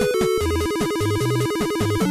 うん。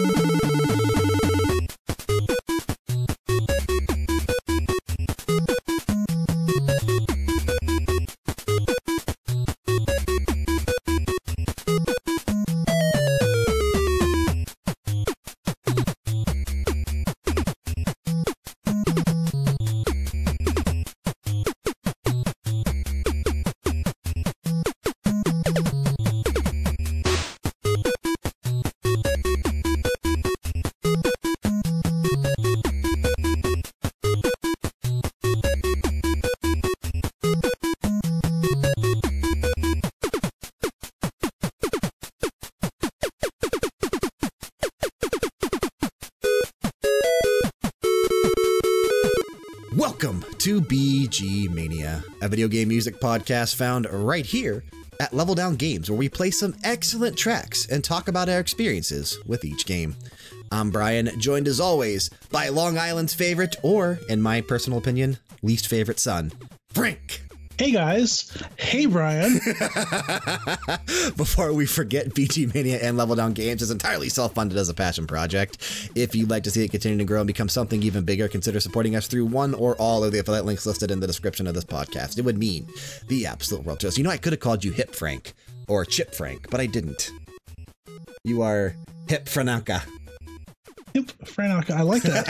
To BG Mania, a video game music podcast found right here at Level Down Games, where we play some excellent tracks and talk about our experiences with each game. I'm Brian, joined as always by Long Island's favorite, or in my personal opinion, least favorite son, Frank. Hey guys. Hey Brian. Before we forget, BG Mania and Level Down Games is entirely self funded as a passion project. If you'd like to see it continue to grow and become something even bigger, consider supporting us through one or all of the affiliate links listed in the description of this podcast. It would mean the absolute world to us. You know, I could have called you Hip Frank or Chip Frank, but I didn't. You are Hip Franaka. Yep, Frank, I like that.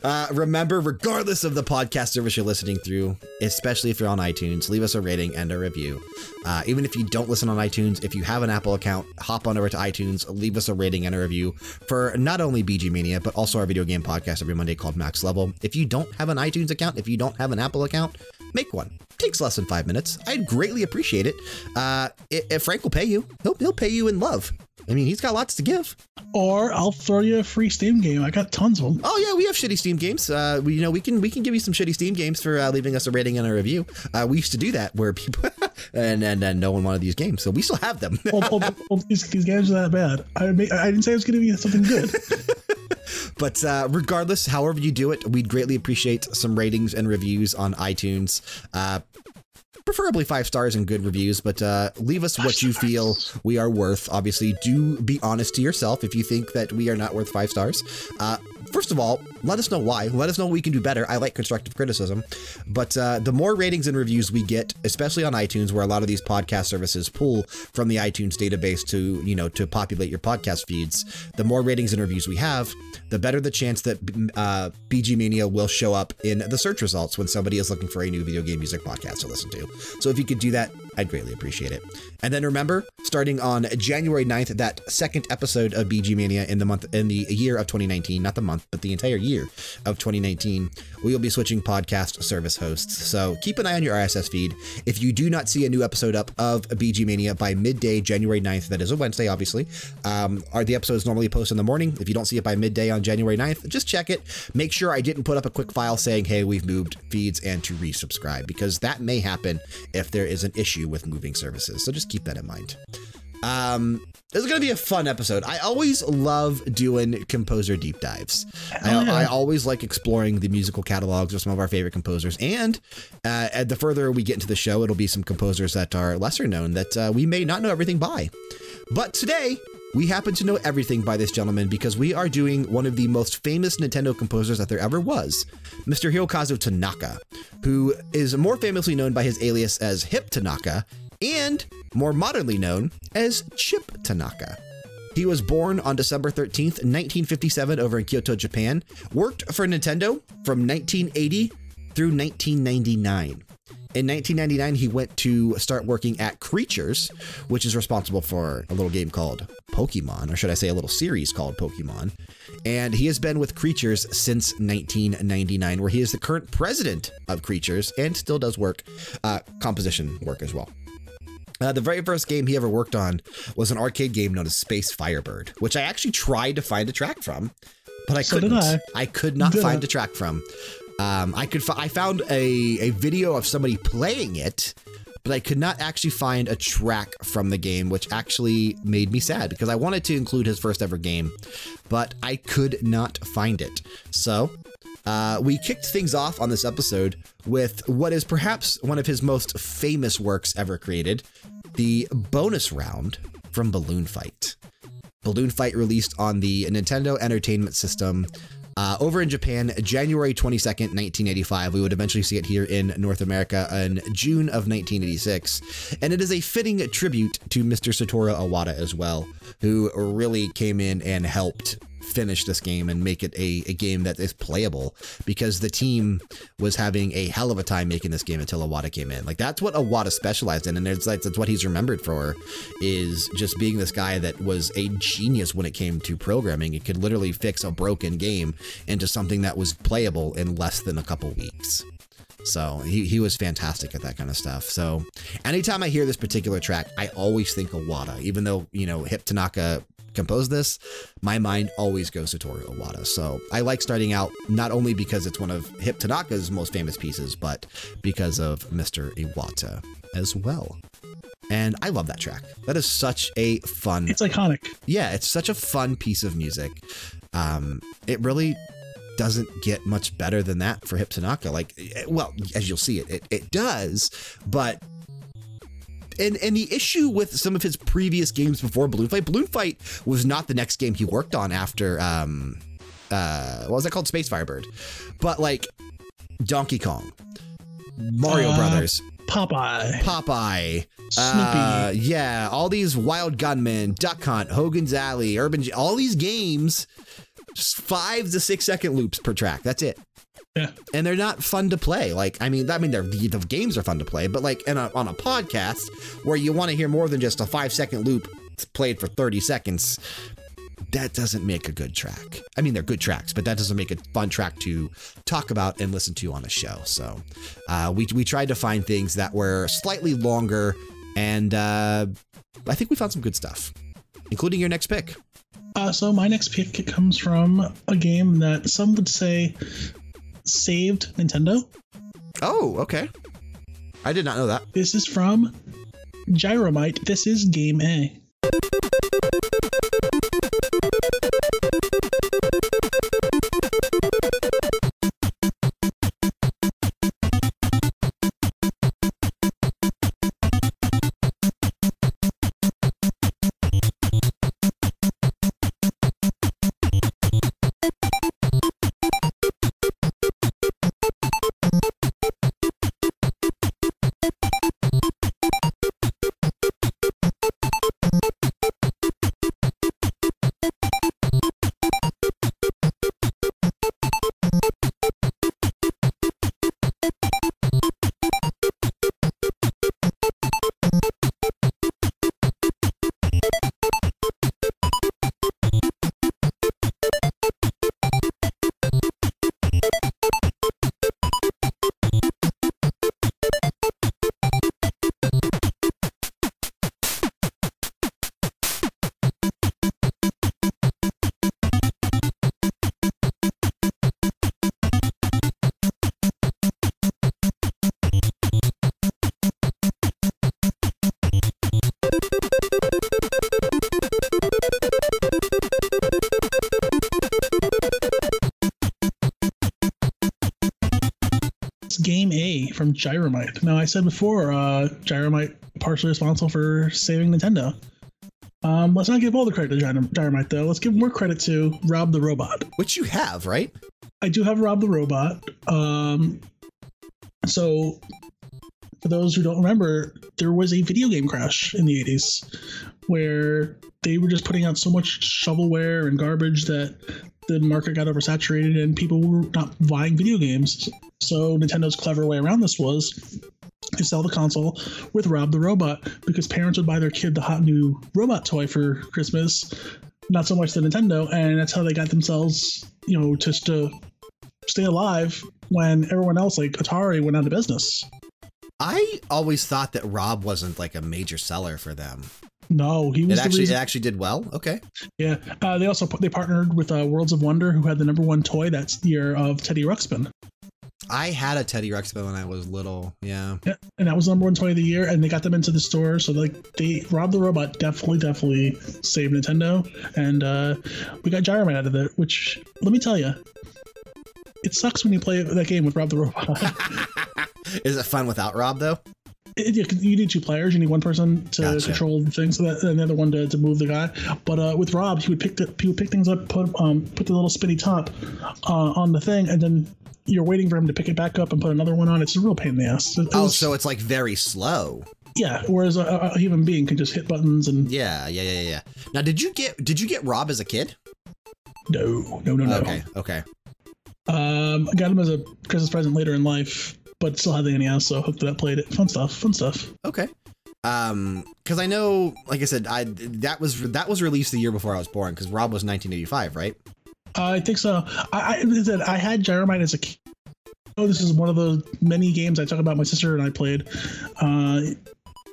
uh, remember, regardless of the podcast service you're listening through, especially if you're on iTunes, leave us a rating and a review. Uh, even if you don't listen on iTunes, if you have an Apple account, hop on over to iTunes, leave us a rating and a review for not only BG Mania, but also our video game podcast every Monday called Max Level. If you don't have an iTunes account, if you don't have an Apple account, make one. takes less than five minutes. I'd greatly appreciate it. Uh, if Frank will pay you, he'll, he'll pay you in love. I mean, he's got lots to give. Or I'll throw you a free Steam game. I got tons of them. Oh yeah, we have shitty Steam games. Uh, we, you know, we can we can give you some shitty Steam games for uh, leaving us a rating and a review. Uh, we used to do that where people and, and and no one wanted these games, so we still have them. well, well, these, these, games are that bad. I I didn't say it was going to be something good. but uh, regardless, however you do it, we'd greatly appreciate some ratings and reviews on iTunes. Uh, preferably five stars and good reviews, but uh, leave us what you feel we are worth. Obviously, do be honest to yourself if you think that we are not worth five stars. Uh, first of all, let us know why. Let us know we can do better. I like constructive criticism, but uh, the more ratings and reviews we get, especially on iTunes, where a lot of these podcast services pull from the iTunes database to you know to populate your podcast feeds, the more ratings and reviews we have, the better the chance that uh, BG Mania will show up in the search results when somebody is looking for a new video game music podcast to listen to. So if you could do that, I'd greatly appreciate it. And then remember, starting on January 9th, that second episode of BG Mania in the month in the year of 2019, not the month, but the entire year of 2019, we will be switching podcast service hosts. So keep an eye on your RSS feed. If you do not see a new episode up of BG Mania by midday, January 9th, that is a Wednesday, obviously, um, are the episodes normally posted in the morning. If you don't see it by midday on January 9th, just check it. Make sure I didn't put up a quick file saying, hey, we've moved feeds and to resubscribe, because that may happen if there is an issue with moving services. So just keep that in mind. Um, this is going to be a fun episode. I always love doing composer deep dives. I, I, always like exploring the musical catalogs of some of our favorite composers. And uh, the further we get into the show, it'll be some composers that are lesser known that uh, we may not know everything by. But today, we happen to know everything by this gentleman because we are doing one of the most famous Nintendo composers that there ever was, Mr. Hirokazu Tanaka, who is more famously known by his alias as Hip Tanaka and more modernly known as Chip Tanaka. He was born on December 13th, 1957, over in Kyoto, Japan, worked for Nintendo from 1980 through 1999. In 1999, he went to start working at Creatures, which is responsible for a little game called Pokemon, or should I say a little series called Pokemon. And he has been with Creatures since 1999, where he is the current president of Creatures and still does work, uh, composition work as well. Uh, the very first game he ever worked on was an arcade game known as Space Firebird, which I actually tried to find a track from, but I so couldn't. I. I. could not did find I. a track from. Um, I could. I found a a video of somebody playing it, but I could not actually find a track from the game, which actually made me sad because I wanted to include his first ever game, but I could not find it. So uh, we kicked things off on this episode with what is perhaps one of his most famous works ever created, the bonus round from Balloon Fight. Balloon Fight released on the Nintendo Entertainment System uh, over in Japan, January 22nd, 1985. We would eventually see it here in North America in June of 1986. And it is a fitting tribute to Mr. Satoru Iwata as well, who really came in and helped finish this game and make it a, a game that is playable because the team was having a hell of a time making this game until Iwata came in. Like that's what Iwata specialized in, and it's like that's what he's remembered for is just being this guy that was a genius when it came to programming. It could literally fix a broken game into something that was playable in less than a couple weeks. So he, he was fantastic at that kind of stuff. So anytime I hear this particular track, I always think of Wada, even though, you know, Hip Tanaka composed this, my mind always goes to Toru Iwata. So I like starting out not only because it's one of Hip Tanaka's most famous pieces, but because of Mr. Iwata as well. And I love that track. That is such a fun. It's iconic. Yeah, it's such a fun piece of music. Um, it really doesn't get much better than that for Hip Tanaka. Like, eh, well, as you'll see, it it, it does, but and and the issue with some of his previous games before Balloon Fight, Balloon Fight was not the next game he worked on after um uh what was that called Space Firebird, but like Donkey Kong, Mario Uh, Brothers, Popeye, Popeye, Snoopy. uh, yeah, all these Wild Gunmen, Duck Hunt, Hogan's Alley, Urban, all these games, just five to six second loops per track. That's it. Yeah. And they're not fun to play. Like, I mean, I mean, the, the games are fun to play, but like in a, on a podcast where you want to hear more than just a five second loop played for 30 seconds, that doesn't make a good track. I mean, they're good tracks, but that doesn't make a fun track to talk about and listen to on a show. So uh, we, we tried to find things that were slightly longer, and uh, I think we found some good stuff, including your next pick. Uh, so my next pick comes from a game that some would say saved Nintendo. Oh, okay. I did not know that. This is from Gyromite. This is Game A. Gyromite. Now, I said before, uh, Gyromite partially responsible for saving Nintendo. Um, let's not give all the credit to Gyromite, though. Let's give more credit to Rob the Robot. Which you have, right? I do have Rob the Robot. Um, so, for those who don't remember, there was a video game crash in the 80s where they were just putting out so much shovelware and garbage that the market got oversaturated and people were not buying video games. So, Nintendo's clever way around this was to sell the console with Rob the Robot because parents would buy their kid the hot new robot toy for Christmas, not so much the Nintendo, and that's how they got themselves, you know, just to stay alive when everyone else, like Atari, went out of business. I always thought that Rob wasn't like a major seller for them. No, he It was the actually, it actually did well. Okay. Yeah, uh, they also they partnered with uh, Worlds of Wonder, who had the number one toy that year of Teddy Ruxpin. I had a Teddy Ruxpin when I was little. Yeah. Yeah, and that was the number one toy of the year, and they got them into the store. So like they Rob the Robot definitely, definitely saved Nintendo, and uh, we got Gyromite out of it. Which let me tell you, it sucks when you play that game with Rob the Robot. Is it fun without Rob though? It, you need two players. You need one person to Gotcha. control the thing, so that and the other one to, to move the guy. But uh, with Rob, he would pick the, he would pick things up, put um put the little spinny top uh, on the thing, and then you're waiting for him to pick it back up and put another one on. It's a real pain in the ass. It Oh, was- so it's like very slow. yeah. Whereas a, a a human being can just hit buttons and Yeah, yeah, yeah, yeah. Now, did you get did you get Rob as a kid? no, no, no, no. Okay, okay. Um, I got him as a Christmas present later in life, but still had the NES, so hooked it up, played it. Fun stuff. Fun stuff. Okay. Um, because I know, like I said, I that was that was released the year before I was born. Because Rob was 1985, right? I think so. I, I said I had Gyromite as a kid. Oh, this is one of the many games I talk about. My sister and I played. Uh,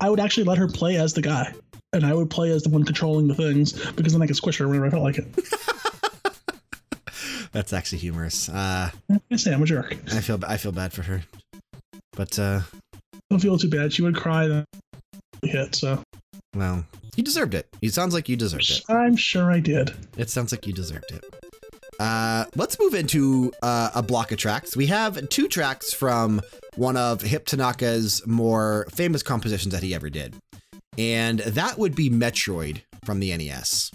I would actually let her play as the guy, and I would play as the one controlling the things because then I could squish her whenever I felt like it. That's actually humorous. Uh, I say I'm a jerk. I feel I feel bad for her, but uh, Don't feel too bad. She would cry then hit. So well, you deserved it. It sounds like you deserved it. I'm sure I did. It sounds like you deserved it. Uh, let's move into uh, a block of tracks. We have two tracks from one of Hip Tanaka's more famous compositions that he ever did. And that would be Metroid from the NES.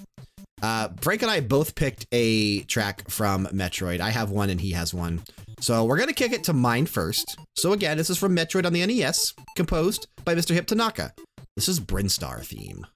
Uh, Frank and I both picked a track from Metroid. I have one and he has one. So we're going to kick it to mine first. So again, this is from Metroid on the NES, composed by Mr. Hip Tanaka. This is Brinstar theme.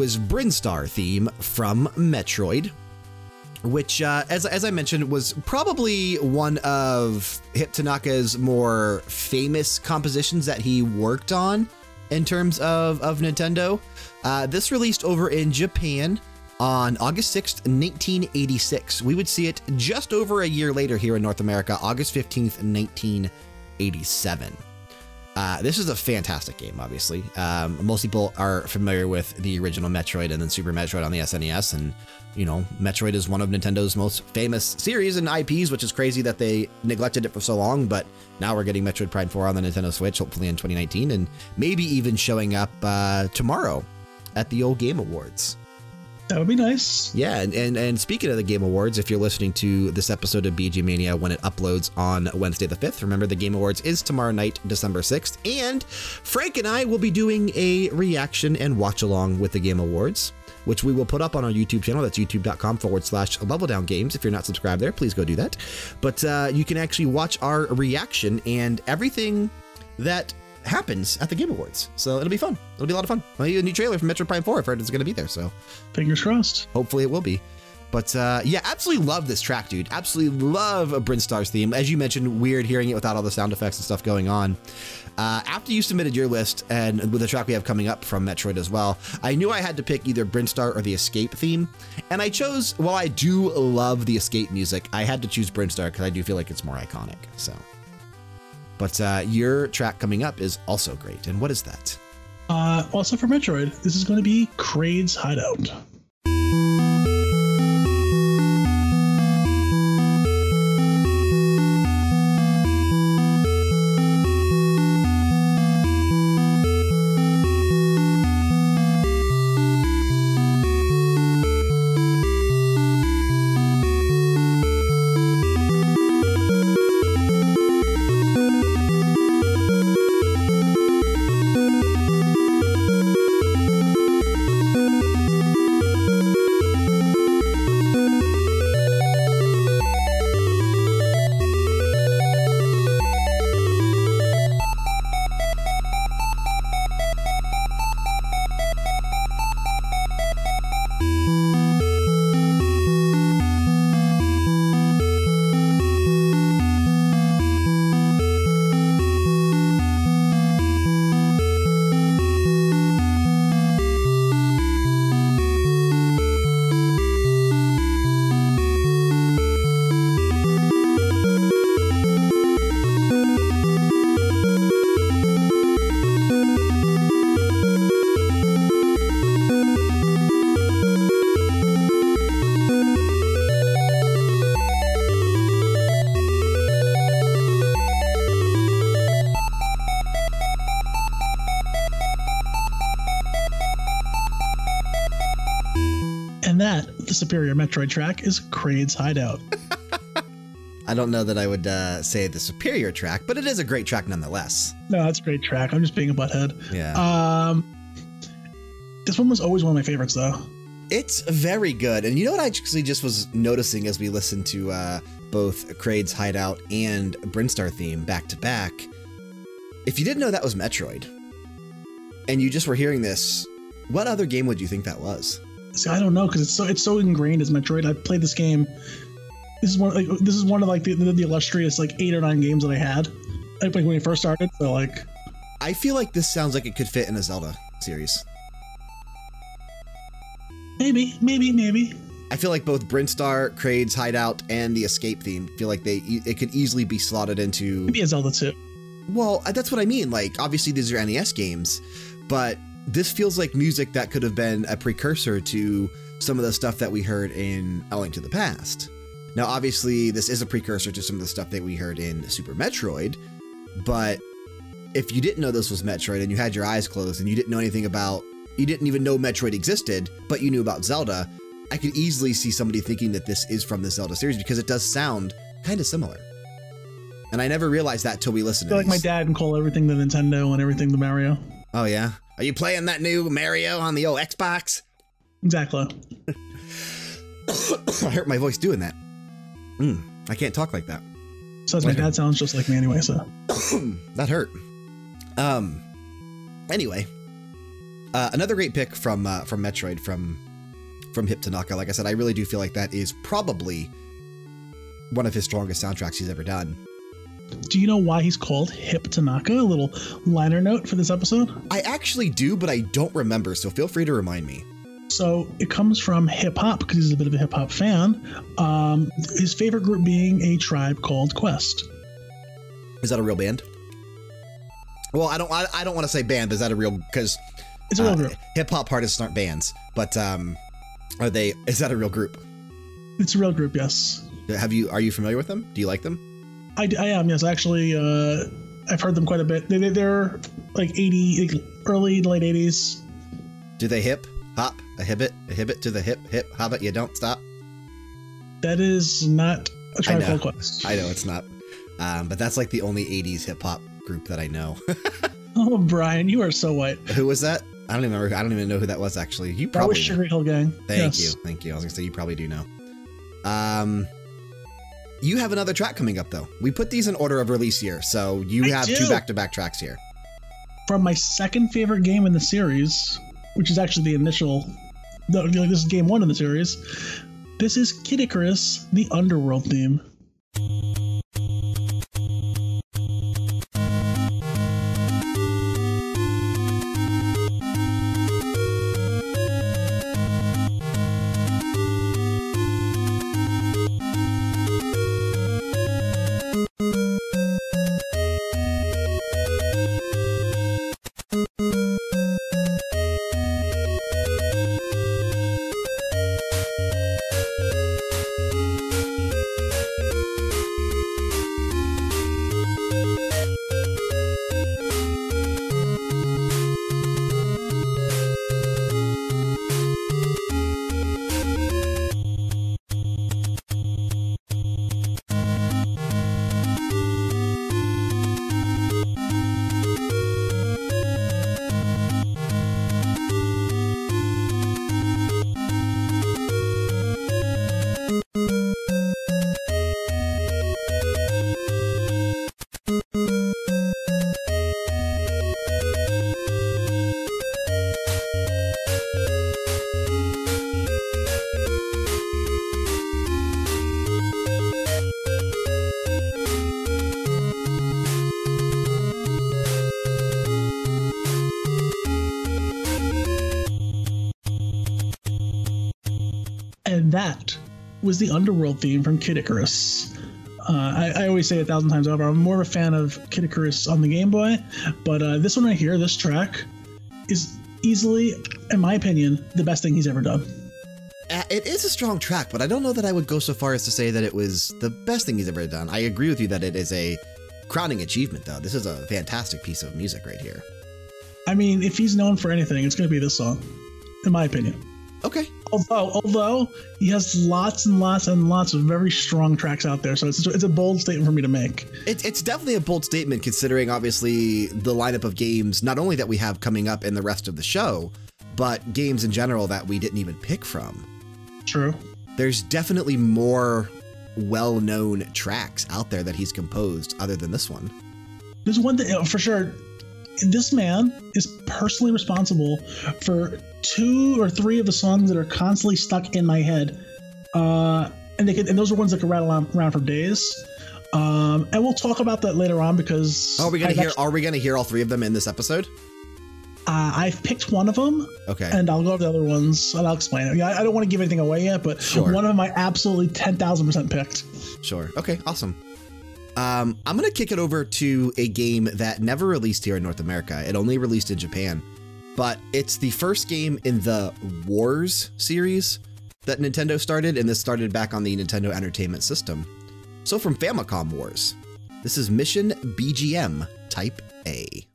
Was Brinstar theme from Metroid, which, uh, as, as I mentioned, was probably one of Hip Tanaka's more famous compositions that he worked on in terms of, of Nintendo. Uh, this released over in Japan on August 6th, 1986. We would see it just over a year later here in North America, August 15th, 1987. Uh, this is a fantastic game, obviously. Um, most people are familiar with the original Metroid and then Super Metroid on the SNES. And, you know, Metroid is one of Nintendo's most famous series and IPs, which is crazy that they neglected it for so long. But now we're getting Metroid Prime 4 on the Nintendo Switch, hopefully in 2019, and maybe even showing up uh, tomorrow at the Old Game Awards. That would be nice. Yeah, and, and and speaking of the Game Awards, if you're listening to this episode of BG Mania when it uploads on Wednesday the 5th, remember the Game Awards is tomorrow night, December 6th, and Frank and I will be doing a reaction and watch along with the Game Awards, which we will put up on our YouTube channel. That's youtube.com forward slash level down games. If you're not subscribed there, please go do that. But uh, you can actually watch our reaction and everything that happens at the Game Awards. So it'll be fun. It'll be a lot of fun. Maybe a new trailer from Metroid Prime 4 I've heard is going to be there. So Fingers crossed. hopefully it will be. But uh, yeah, absolutely love this track, dude. Absolutely love a Brinstar's theme. As you mentioned, weird hearing it without all the sound effects and stuff going on. Uh, after you submitted your list and with the track we have coming up from Metroid as well, I knew I had to pick either Brinstar or the Escape theme. And I chose, while I do love the Escape music, I had to choose Brinstar because I do feel like it's more iconic. So, but uh, your track coming up is also great. And what is that? Uh, also for Metroid, this is going to be Kraid's Hideout. Superior Metroid track is Kraid's Hideout. I don't know that I would uh, say the superior track, but it is a great track nonetheless. No, that's a great track. I'm just being a butthead. Yeah. Um, this one was always one of my favorites, though. It's very good. And you know what I actually just was noticing as we listened to uh, both Kraid's Hideout and Brinstar theme back to back? If you didn't know that was Metroid, and you just were hearing this, what other game would you think that was? See, I don't know because it's so it's so ingrained as Metroid. I played this game. This is one like this is one of like the, the, the illustrious like eight or nine games that I had like when we first started. So like, I feel like this sounds like it could fit in a Zelda series. maybe, maybe, maybe. I feel like both Brinstar, Kraid's Hideout, and the Escape theme feel like they it could easily be slotted into. Maybe a Zelda too. Well, uh, that's what I mean. Like, obviously, these are NES games, but this feels like music that could have been a precursor to some of the stuff that we heard in A Link to the Past. Now, obviously, this is a precursor to some of the stuff that we heard in Super Metroid, but if you didn't know this was Metroid and you had your eyes closed and you didn't know anything about, you didn't even know Metroid existed, but you knew about Zelda, I could easily see somebody thinking that this is from the Zelda series because it does sound kind of similar. And I never realized that till we listened I to feel like my dad can call everything the Nintendo and everything the Mario. Oh, yeah? Are you playing that new Mario on the old Xbox? Exactly. I hurt my voice doing that. Mm, I can't talk like that. So my dad sounds just like me anyway. So that hurt. Um. Anyway, uh, another great pick from uh, from Metroid from from Hip Tanaka. Like I said, I really do feel like that is probably one of his strongest soundtracks he's ever done. Do you know why he's called Hip Tanaka? A little liner note for this episode. I actually do, but I don't remember. So feel free to remind me. So it comes from hip hop because he's a bit of a hip hop fan. Um, his favorite group being a tribe called Quest. Is that a real band? Well, I don't. I, I don't want to say band. But is that a real? Because It's a real group. hip hop artists aren't bands. But um, are they? Is that a real group? It's a real group, yes. Have you? Are you familiar with them? Do you like them? I, I am, yes. Actually, uh, I've heard them quite a bit. They, they- they're like 80, like early to late 80s. Do they hip hop a hibbit a hibbit to the hip hip hobbit? You don't stop. That is not a tribe called Quest. I know it's not, um, but that's like the only '80s hip hop group that I know. Oh, Brian, you are so white. who was that? I don't even remember. I don't even know who that was actually. You That probably was know. Sugar Hill Gang. Thank Yes. you, thank you. I was gonna say you probably do know. Um, you have another track coming up though. We put these in order of release year, so you I have two back-to-back tracks here. From my second favorite game in the series, which is actually the initial, no, like this is game one in the series. This is Kid Icarus, the Underworld theme. That was the Underworld theme from Kid Icarus. Uh, I, I always say it a thousand times over. I'm more of a fan of Kid Icarus on the Game Boy, but uh, this one right here, this track, is easily, in my opinion, the best thing he's ever done. Uh, It is a strong track, but I don't know that I would go so far as to say that it was the best thing he's ever done. I agree with you that it is a crowning achievement, though. This is a fantastic piece of music right here. I mean, if he's known for anything, it's going to be this song, in my opinion. Okay. Although, although he has lots and lots and lots of very strong tracks out there, so it's it's a bold statement for me to make. It, it's definitely a bold statement considering, obviously, the lineup of games not only that we have coming up in the rest of the show, but games in general that we didn't even pick from. True. There's definitely more well known tracks out there that he's composed other than this one. There's one thing for sure. This man is personally responsible for two or three of the songs that are constantly stuck in my head, uh, and they can, and those are ones that can rattle on, around for days. Um, and we'll talk about that later on because are we gonna I've hear? actually- Are we gonna hear all three of them in this episode? uh, I've picked one of them, Okay. and I'll go over the other ones and I'll explain it. Yeah, I I don't want to give anything away yet, but Sure. one of them I absolutely ten thousand percent picked. Sure. Okay. Awesome. Um, I'm going to kick it over to a game that never released here in North America. It only released in Japan, but it's the first game in the Wars series that Nintendo started, and this started back on the Nintendo Entertainment System. So from Famicom Wars, this is Mission BGM Type A.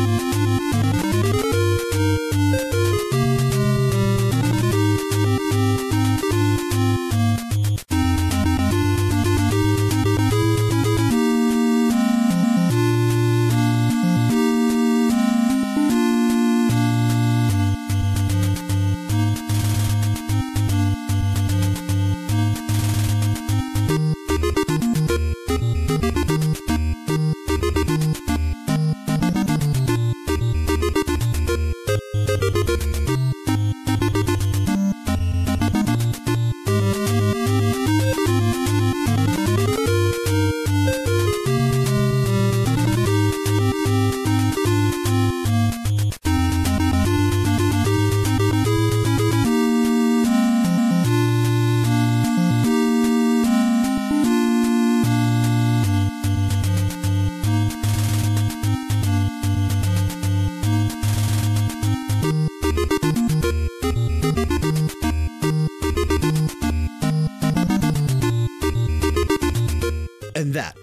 And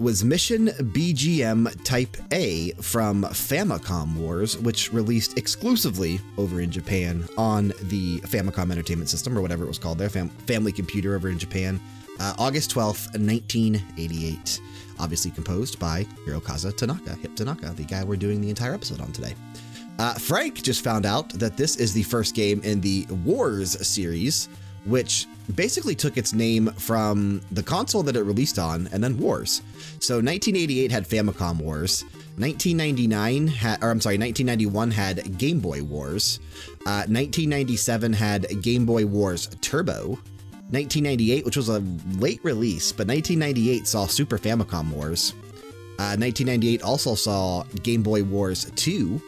was Mission BGM Type A from Famicom Wars, which released exclusively over in Japan on the Famicom Entertainment System, or whatever it was called there, fam Family Computer over in Japan, uh, August 12th, 1988. Obviously composed by Hirokazu Tanaka, Hip Tanaka, the guy we're doing the entire episode on today. Uh, Frank just found out that this is the first game in the Wars series, which basically took its name from the console that it released on and then Wars. So 1988 had Famicom Wars. 1999 had, or I'm sorry, 1991 had Game Boy Wars. Uh, 1997 had Game Boy Wars Turbo. 1998, which was a late release, but 1998 saw Super Famicom Wars. Uh, 1998 also saw Game Boy Wars 2.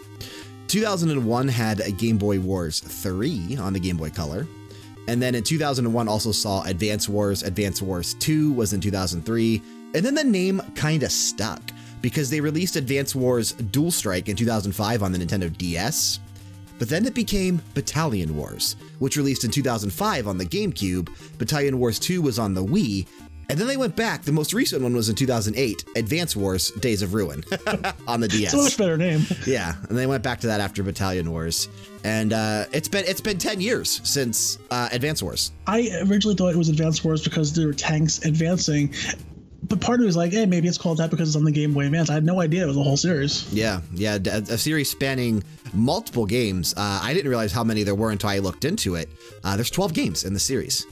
2001 had Game Boy Wars 3 on the Game Boy Color. And then in 2001 also saw Advance Wars. Advance Wars 2 was in 2003. And then the name kind of stuck because they released Advance Wars Dual Strike in 2005 on the Nintendo DS. But then it became Battalion Wars, which released in 2005 on the GameCube. Battalion Wars 2 was on the Wii. And then they went back. The most recent one was in 2008, Advance Wars Days of Ruin on the DS. It's a much better name. Yeah, and they went back to that after Battalion Wars, and uh, it's been it's been ten years since uh, Advance Wars. I originally thought it was Advance Wars because there were tanks advancing, but part of me was like, hey, maybe it's called that because it's on the Game Boy Advance. I had no idea it was a whole series. Yeah, yeah, a, a series spanning multiple games. Uh, I didn't realize how many there were until I looked into it. Uh, there's 12 games in the series.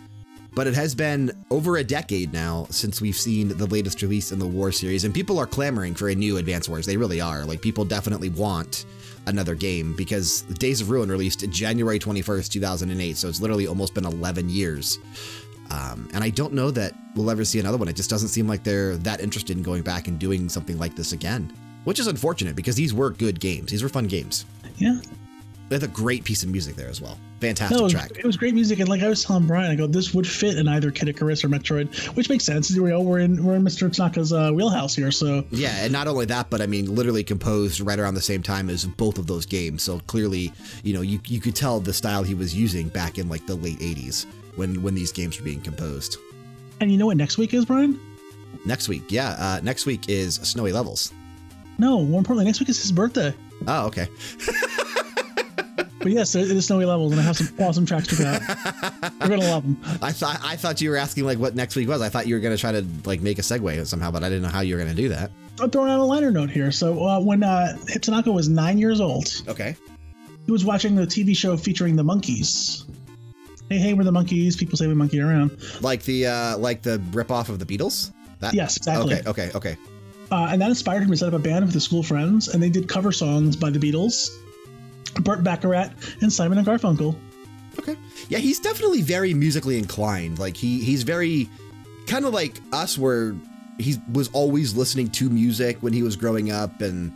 But it has been over a decade now since we've seen the latest release in the War series, and people are clamoring for a new Advance Wars. They really are. Like, people definitely want another game because Days of Ruin released January 21st, 2008. So it's literally almost been 11 years. Um, and I don't know that we'll ever see another one. It just doesn't seem like they're that interested in going back and doing something like this again, which is unfortunate because these were good games. These were fun games. Yeah. They had a great piece of music there as well. Fantastic No, it was, track. it was great music, and like I was telling Brian, I go, this would fit in either Kid Icarus or Metroid, which makes sense. You know, we're in we're in Mr. Tanaka's uh, wheelhouse here, so Yeah, and not only that, but I mean, literally composed right around the same time as both of those games. So clearly, you know, you, you could tell the style he was using back in like the late 80s when, when these games were being composed. And you know what next week is, Brian? Next week, yeah, uh, next week is Snowy Levels. No, more importantly, next week is his birthday. Oh, okay. But yes, it is snowy levels, and I have some awesome tracks to out. We're gonna love them. I thought I thought you were asking like what next week was. I thought you were going to try to like make a segue somehow, but I didn't know how you were going to do that. I'm throwing out a liner note here. So uh, when uh, Tanaka was nine years old, Okay. he was watching the TV show featuring the Monkees. Hey, hey, we're the Monkees. People say we monkey around. Like the uh like the ripoff of the Beatles. That Yes, exactly. Okay. Okay. Okay. Uh, and that inspired him to set up a band with his school friends, and they did cover songs by the Beatles, Burt Bacharach, and Simon and Garfunkel. Okay. Yeah, he's definitely very musically inclined. Like he he's very kind of like us where he was always listening to music when he was growing up and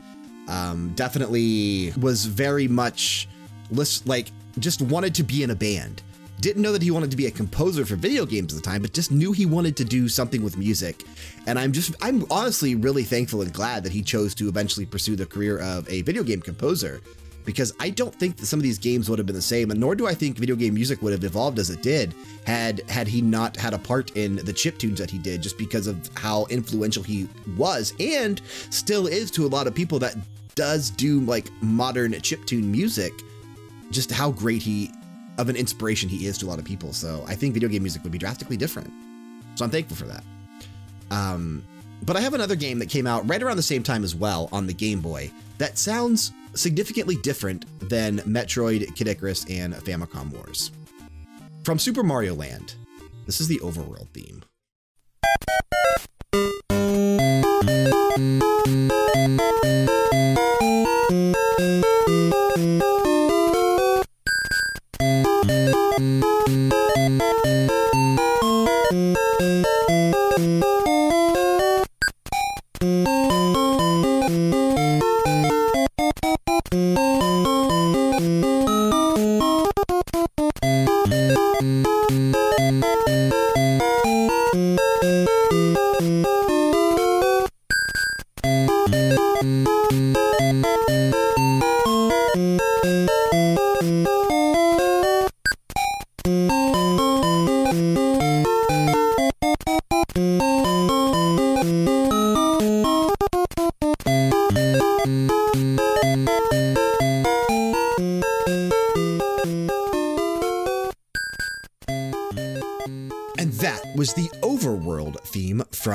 um, definitely was very much list, like just wanted to be in a band. Didn't know that he wanted to be a composer for video games at the time, but just knew he wanted to do something with music. And I'm just, I'm honestly really thankful and glad that he chose to eventually pursue the career of a video game composer because I don't think that some of these games would have been the same, and nor do I think video game music would have evolved as it did had had he not had a part in the chip tunes that he did, just because of how influential he was and still is to a lot of people that does do like modern chip tune music. Just how great he of an inspiration he is to a lot of people. So I think video game music would be drastically different. So I'm thankful for that. Um, but I have another game that came out right around the same time as well on the Game Boy that sounds significantly different than Metroid, Kid Icarus, and Famicom Wars. From Super Mario Land, this is the overworld theme.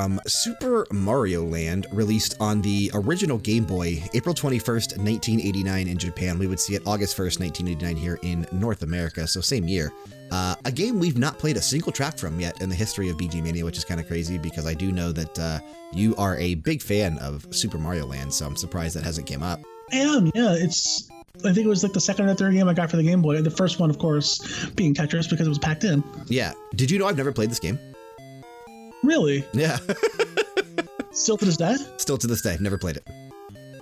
From Super Mario Land, released on the original Game Boy, April 21st, 1989 in Japan. We would see it August 1st, 1989 here in North America, so same year. Uh, a game we've not played a single track from yet in the history of BG Mania, which is kind of crazy because I do know that uh, you are a big fan of Super Mario Land, so I'm surprised that hasn't came up. I am, yeah. It's I think it was like the second or third game I got for the Game Boy. The first one, of course, being Tetris because it was packed in. Yeah. Did you know I've never played this game? Really, Yeah. still to this day. Still to this day, never played it.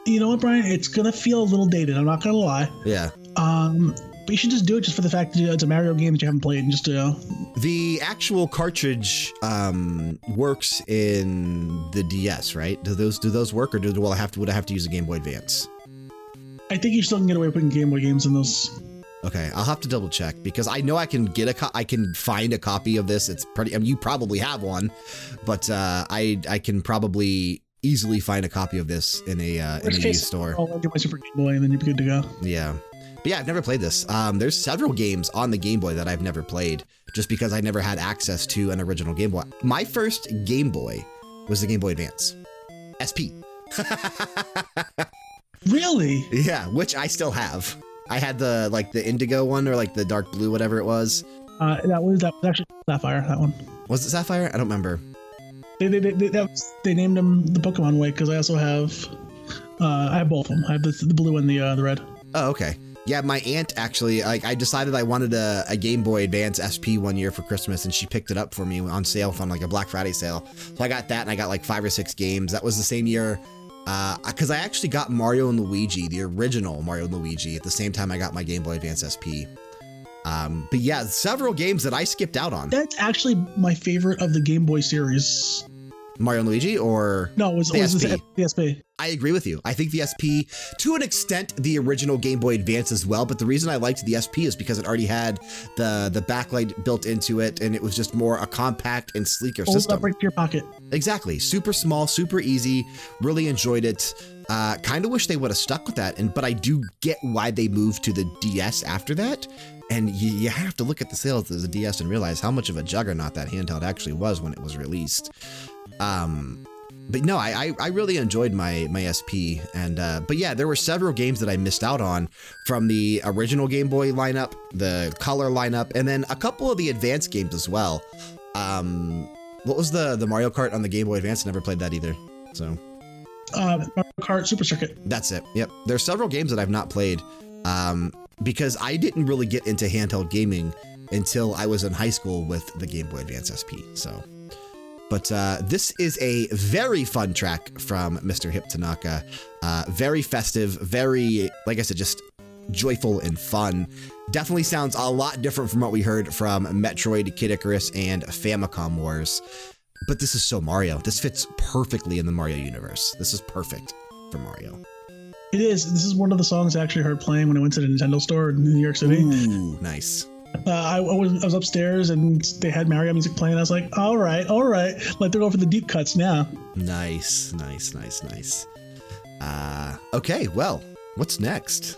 You know what, Brian? It's gonna feel a little dated. I'm not gonna lie. Yeah. Um, but you should just do it just for the fact that it's a Mario game that you haven't played, and just uh, The actual cartridge um, works in the DS, right? Do those do those work, or do will I have to would I have to use a Game Boy Advance? I think you still can get away with putting Game Boy games in those. Okay, I'll have to double check because I know I can get a co- I can find a copy of this. It's pretty. I mean, you probably have one, but uh, I I can probably easily find a copy of this in a uh, in a used store. I'll get my Super Game Boy, and then you'll be good to go. Yeah. But yeah, I've never played this. Um, there's several games on the Game Boy that I've never played just because I never had access to an original Game Boy. My first Game Boy was the Game Boy Advance. SP. Really? Yeah, which I still have. I had the like the indigo one or like the dark blue, whatever it was. Uh, that was that was actually Sapphire. That one. Was it Sapphire? I don't remember. They they they, they, that was, they named them the Pokemon way because I also have. Uh, I have both of them. I have the, the blue and the uh, the red. Oh, okay. Yeah, my aunt actually, like, I decided I wanted a, a Game Boy Advance SP one year for Christmas, and she picked it up for me on sale on like a Black Friday sale. So I got that, and I got like five or six games. That was the same year, because I actually got Mario and Luigi, the original Mario and Luigi, at the same time I got my Game Boy Advance SP. Um, but yeah, several games that I skipped out on. That's actually my favorite of the Game Boy series. Mario and Luigi or No, it was, The it was SP. the SP. I agree with you. I think the SP, to an extent, the original Game Boy Advance as well. But the reason I liked the SP is because it already had the the backlight built into it, and it was just more a compact and sleeker Hold system. up right to your pocket. Exactly, super small, super easy. Really enjoyed it. Uh, kind of wish they would have stuck with that, and but I do get why they moved to the DS after that. And you, you have to look at the sales of the DS and realize how much of a juggernaut that handheld actually was when it was released. Um, but no, I, I I really enjoyed my my SP, and uh, but yeah, there were several games that I missed out on from the original Game Boy lineup, the Color lineup, and then a couple of the advanced games as well. Um, what was the the Mario Kart on the Game Boy Advance? I never played that either. So Uh, Mario Kart Super Circuit. that's it. Yep. There's several games that I've not played um, because I didn't really get into handheld gaming until I was in high school with the Game Boy Advance SP. So, but uh, this is a very fun track from Mr. Hip Tanaka. Uh, very festive, very, like I said, just joyful and fun. Definitely sounds a lot different from what we heard from Metroid, Kid Icarus, and Famicom Wars. But this is so Mario. This fits perfectly in the Mario universe. This is perfect for Mario. It is. This is one of the songs I actually heard playing when I went to the Nintendo store in New York City. Ooh, nice. Uh, I, I was, I was upstairs and they had Mario music playing. I was like, all right, all right. Like they're for the deep cuts now. Nice, nice, nice, nice. Uh, okay, well, what's next?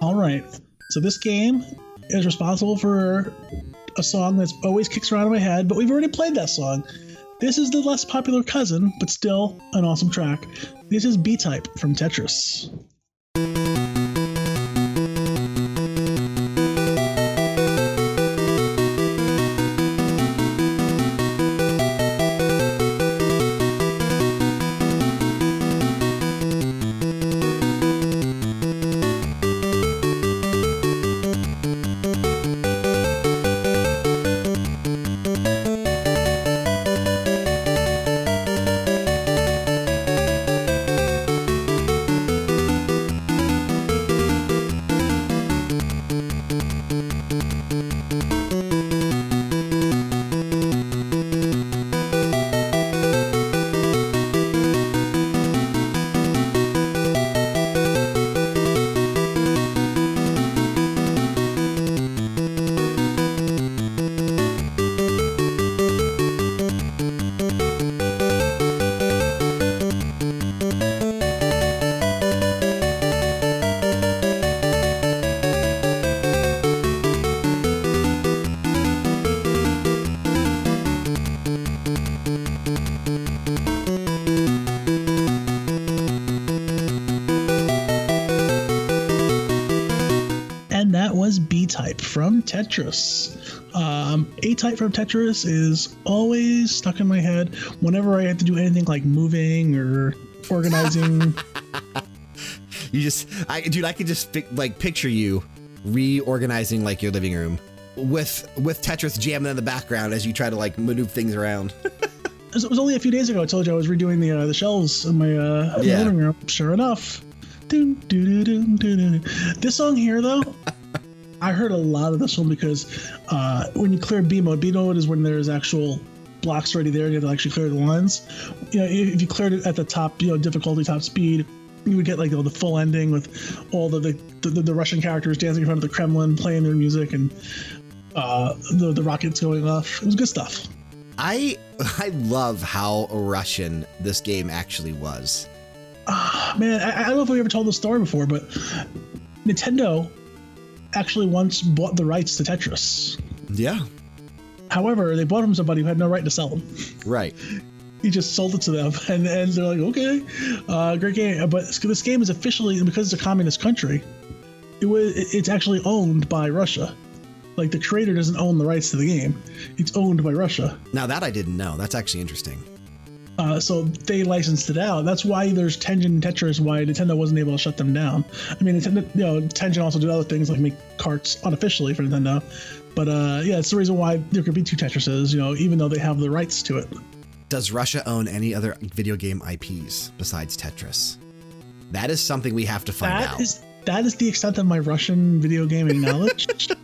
All right. So this game is responsible for a song that's always kicks around in my head, but we've already played that song. This is the less popular cousin, but still an awesome track. This is B Type from Tetris. Tetris. Um, A Type from Tetris is always stuck in my head whenever I have to do anything like moving or organizing. You just, I, dude, I could just pic- like picture you reorganizing like your living room with with Tetris jamming in the background as you try to like maneuver things around. it was only a few days ago I told you I was redoing the uh, the shelves in my, uh, in my Yeah. living room. Sure enough. Doo, doo, doo. This song here, though, I heard a lot of this one because uh, when you clear B mode, B mode is when there's actual blocks already there. and You have to actually clear the lines. You know, if you cleared it at the top, you know, difficulty, top speed, you would get like you know, the full ending with all the the, the the Russian characters dancing in front of the Kremlin, playing their music, and uh, the the rockets going off. It was good stuff. I I love how Russian this game actually was. Ah, man, I, I don't know if we ever told this story before, but Nintendo actually once bought the rights to Tetris. Yeah. However, they bought them from somebody who had no right to sell them. Right. He just sold it to them, and, and they're like, okay, uh, great game. But this game is officially because it's a communist country. It was it's actually owned by Russia. Like the creator doesn't own the rights to the game; it's owned by Russia. Now that I didn't know. That's actually interesting. Uh, so they licensed it out. That's why there's Tengen and Tetris. Why Nintendo wasn't able to shut them down. I mean, Nintendo, you know, Tengen also do other things like make carts unofficially for Nintendo. But uh, yeah, it's the reason why there could be two Tetrises. You know, even though they have the rights to it. Does Russia own any other video game IPs besides Tetris? That is something we have to find That out. is that is the extent of my Russian video gaming knowledge.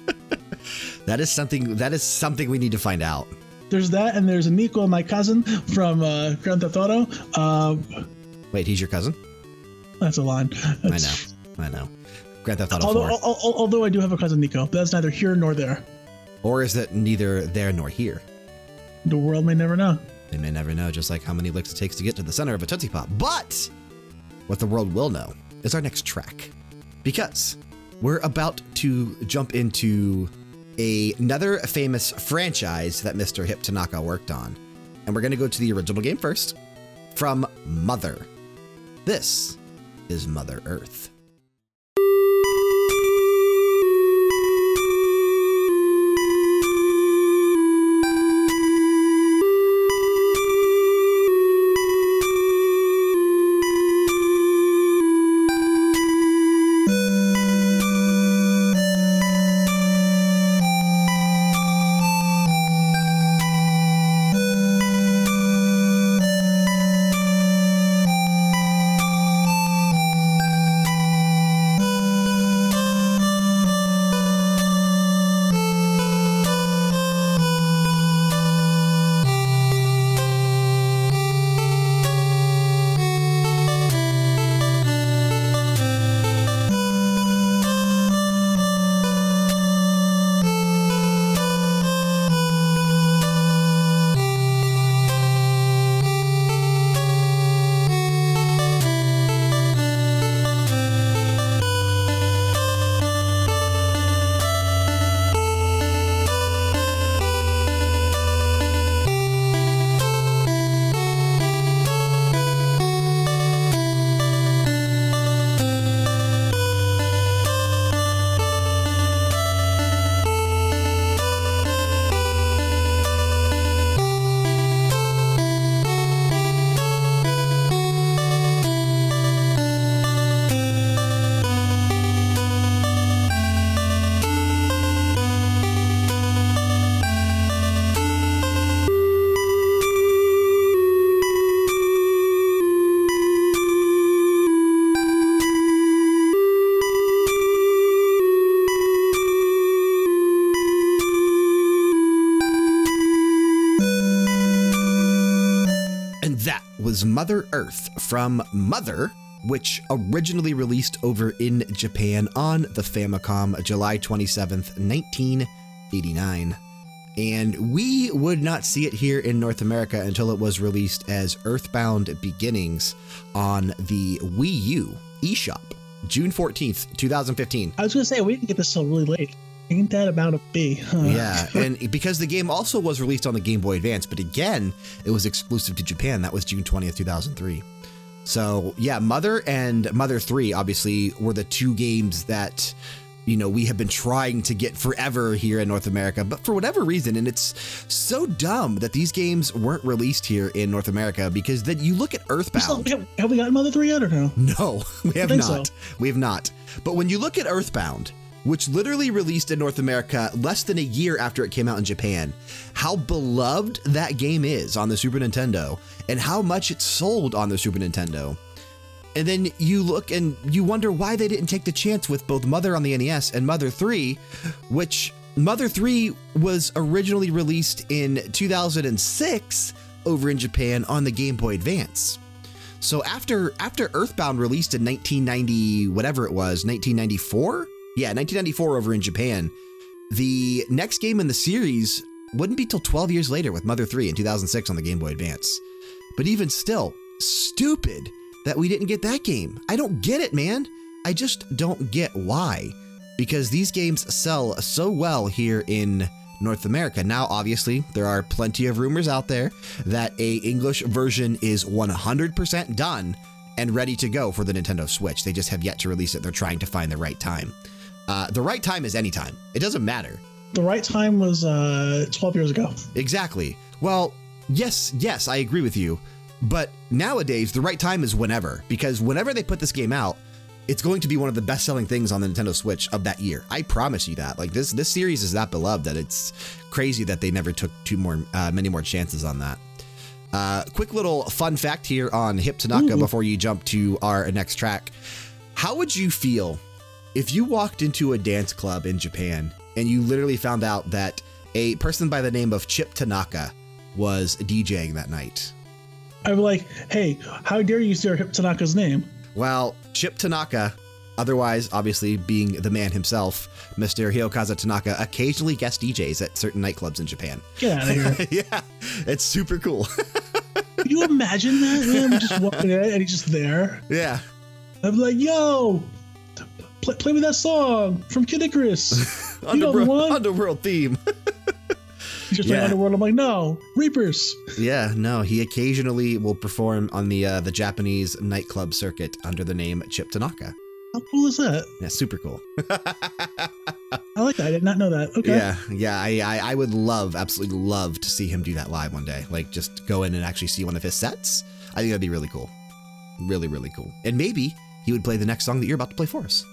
That is something. That is something we need to find out. There's that, and there's a Niko, my cousin from uh, Grand Theft Auto. Uh, Wait, he's your cousin? that's a line. I know. I know. Grand Theft Auto Although, 4. al- al- although I do have a cousin Nico, but that's neither here nor there. Or is that neither there nor here? The world may never know. They may never know, just like how many licks it takes to get to the center of a Tootsie Pop. But what the world will know is our next track. Because we're about to jump into a- another famous franchise that Mr. Hip Tanaka worked on. And we're going to go to the original game first from Mother. This is Mother Earth. Was Mother Earth from Mother, which originally released over in Japan on the Famicom July 27th, 1989. And we would not see it here in North America until it was released as Earthbound Beginnings on the Wii U eShop, June 14th, 2015. I was gonna say we didn't get this till really late. Ain't that about a B? Huh? Yeah, and because the game also was released on the Game Boy Advance, but again, it was exclusive to Japan. That was June 20th, 2003. So, yeah, Mother and Mother 3 obviously were the two games that, you know, we have been trying to get forever here in North America. But for whatever reason, and it's so dumb that these games weren't released here in North America because then you look at Earthbound. have, have we gotten Mother 3 yet or no? No, we have think so. not. We have not. But when you look at Earthbound, which literally released in North America less than a year after it came out in Japan, how beloved that game is on the Super Nintendo and how much it sold on the Super Nintendo. And then you look and you wonder why they didn't take the chance with both Mother on the NES and Mother 3, which Mother 3 was originally released in 2006 over in Japan on the Game Boy Advance. So after after Earthbound released in 1990 whatever it was, 1994? Yeah, 1994 over in Japan. The next game in the series wouldn't be till 12 years later with Mother 3 in 2006 on the Game Boy Advance. But even still, stupid that we didn't get that game. I don't get it, man. I just don't get why. Because these games sell so well here in North America. Now, obviously, there are plenty of rumors out there that a English version is 100% done and ready to go for the Nintendo Switch. They just have yet to release it. They're trying to find the right time. Uh, the right time is any time. It doesn't matter. The right time was uh, 12 years ago. Exactly. Well, yes, yes, I agree with you. But nowadays, the right time is whenever, because whenever they put this game out, it's going to be one of the best-selling things on the Nintendo Switch of that year. I promise you that. Like this, this series is that beloved that it's crazy that they never took two more, uh, many more chances on that. Uh, quick little fun fact here on Hip Tanaka before you jump to our next track. How would you feel if you walked into a dance club in Japan and you literally found out that a person by the name of Chip Tanaka was DJing that night. I'm like, hey, how dare you steal Chip Tanaka's name? Well, Chip Tanaka, otherwise obviously being the man himself, Mr. Hirokazu Tanaka, occasionally guest DJs at certain nightclubs in Japan. Get out of here. yeah, it's super cool. Can you imagine that? I'm just walking in and he's just there. yeah. I'm like, yo, play, play me that song from Kid Icarus. You know the Underworld, one? Underworld theme. He's just playing Yeah. Underworld. I'm like, no, Reapers. yeah, no, he occasionally will perform on the uh, the Japanese nightclub circuit under the name Chip Tanaka. How cool is that? Yeah, super cool. I like that. I did not know that. Okay. Yeah, yeah, I, I I would love, absolutely love to see him do that live one day. Like, just go in and actually see one of his sets. I think that'd be really cool. Really, really cool. And maybe he would play the next song that you're about to play for us.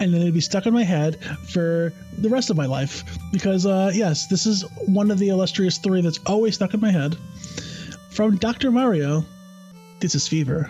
And then it'd be stuck in my head for the rest of my life. Because uh, yes this is one of the illustrious three that's always stuck in my head. From dr mario this is fever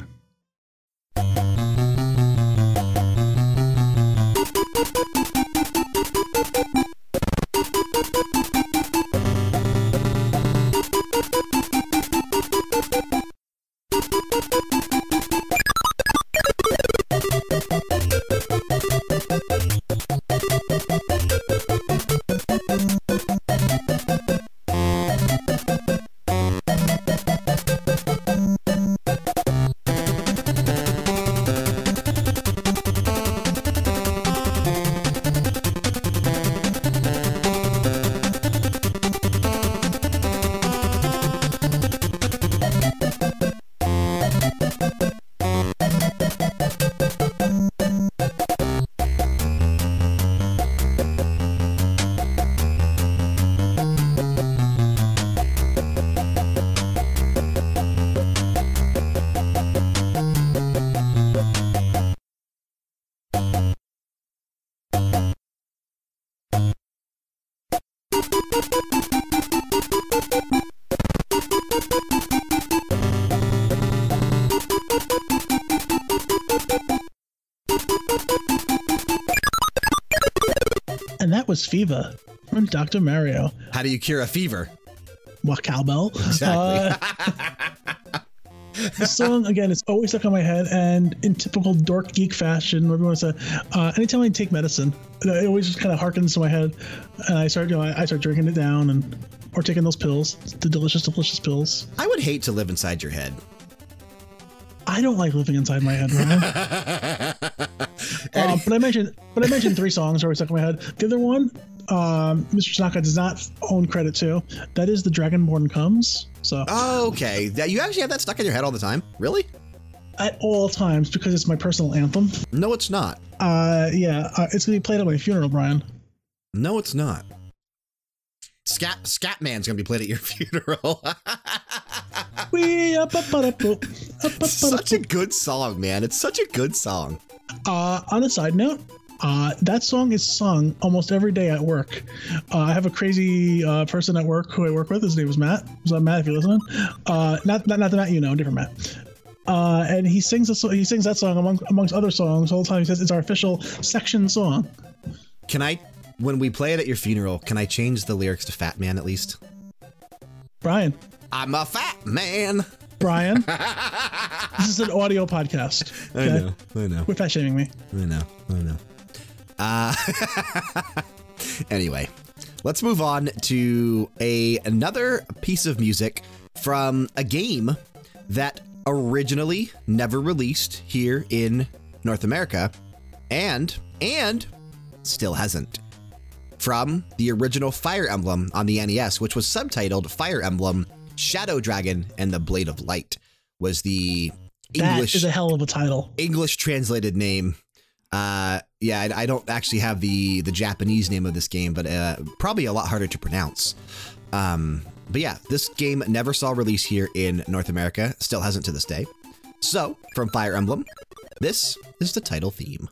was fever from dr mario How do you cure a fever? what cowbell Exactly. Uh, the song again it's always stuck on my head and in typical dork geek fashion whatever you want to say uh, anytime i take medicine it always just kind of harkens to my head and i start you know I, I start drinking it down and or taking those pills the delicious delicious pills I would hate to live inside your head. i don't like living inside my head. um, but i mentioned but i mentioned three songs always stuck in my head the other one um, mr tanaka does not own credit to that is the dragonborn comes so Oh, okay. Yeah, You actually have that stuck in your head all the time? Really? at all times because it's my personal anthem No, it's not. Uh, yeah, uh, it's gonna be played at my funeral, Brian. No, it's not. Scat Scatman's gonna be played at your funeral. Such a good song, man. It's such a good song. Uh, on a side note, uh, that song is sung almost every day at work. Uh, I have a crazy uh, person at work who I work with. His name is Matt. So Matt, if you're listening, uh, not not not the Matt you know, different Matt. Uh, and he sings a, he sings that song among, amongst other songs all the time. He says it's our official section song. Can I, when we play it at your funeral, can I change the lyrics to Fat Man at least? Brian, I'm a fat man. Brian, this is an audio podcast. I know. I know. Quit fat shaming me. I know. I know. Uh, anyway, let's move on to a another piece of music from a game that originally never released here in North America and and still hasn't. From the original Fire Emblem on the NES, which was subtitled Fire Emblem Shadow Dragon and the Blade of Light, was the English is a hell of a title. English translated name. Uh, yeah, I, I don't actually have the the Japanese name of this game, but uh, probably a lot harder to pronounce. Um, but yeah, this game never saw release here in North America, still hasn't to this day. So, from Fire Emblem, this is the title theme.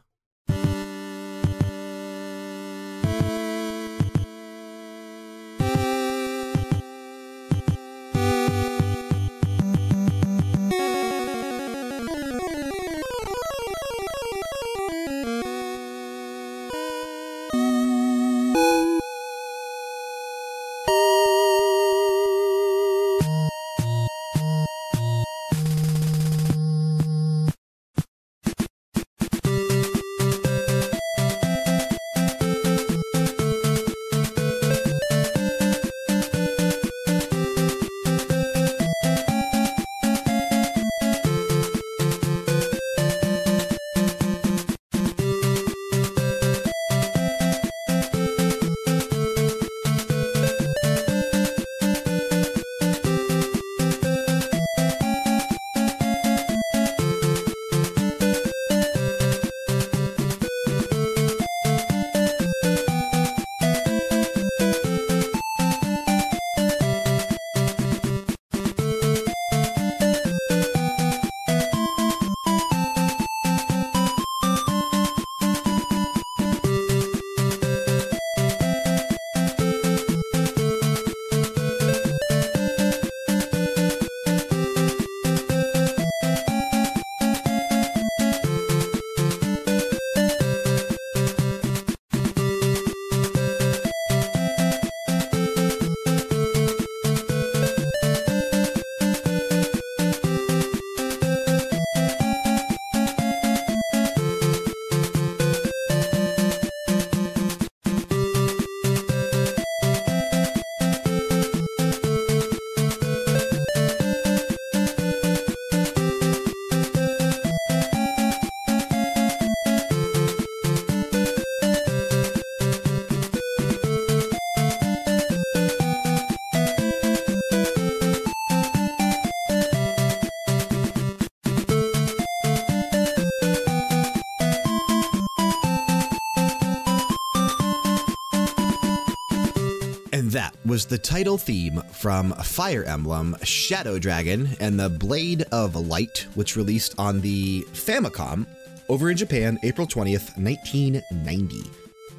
Was the title theme from Fire Emblem Shadow Dragon and the Blade of Light, which released on the Famicom over in Japan April 20th, 1990.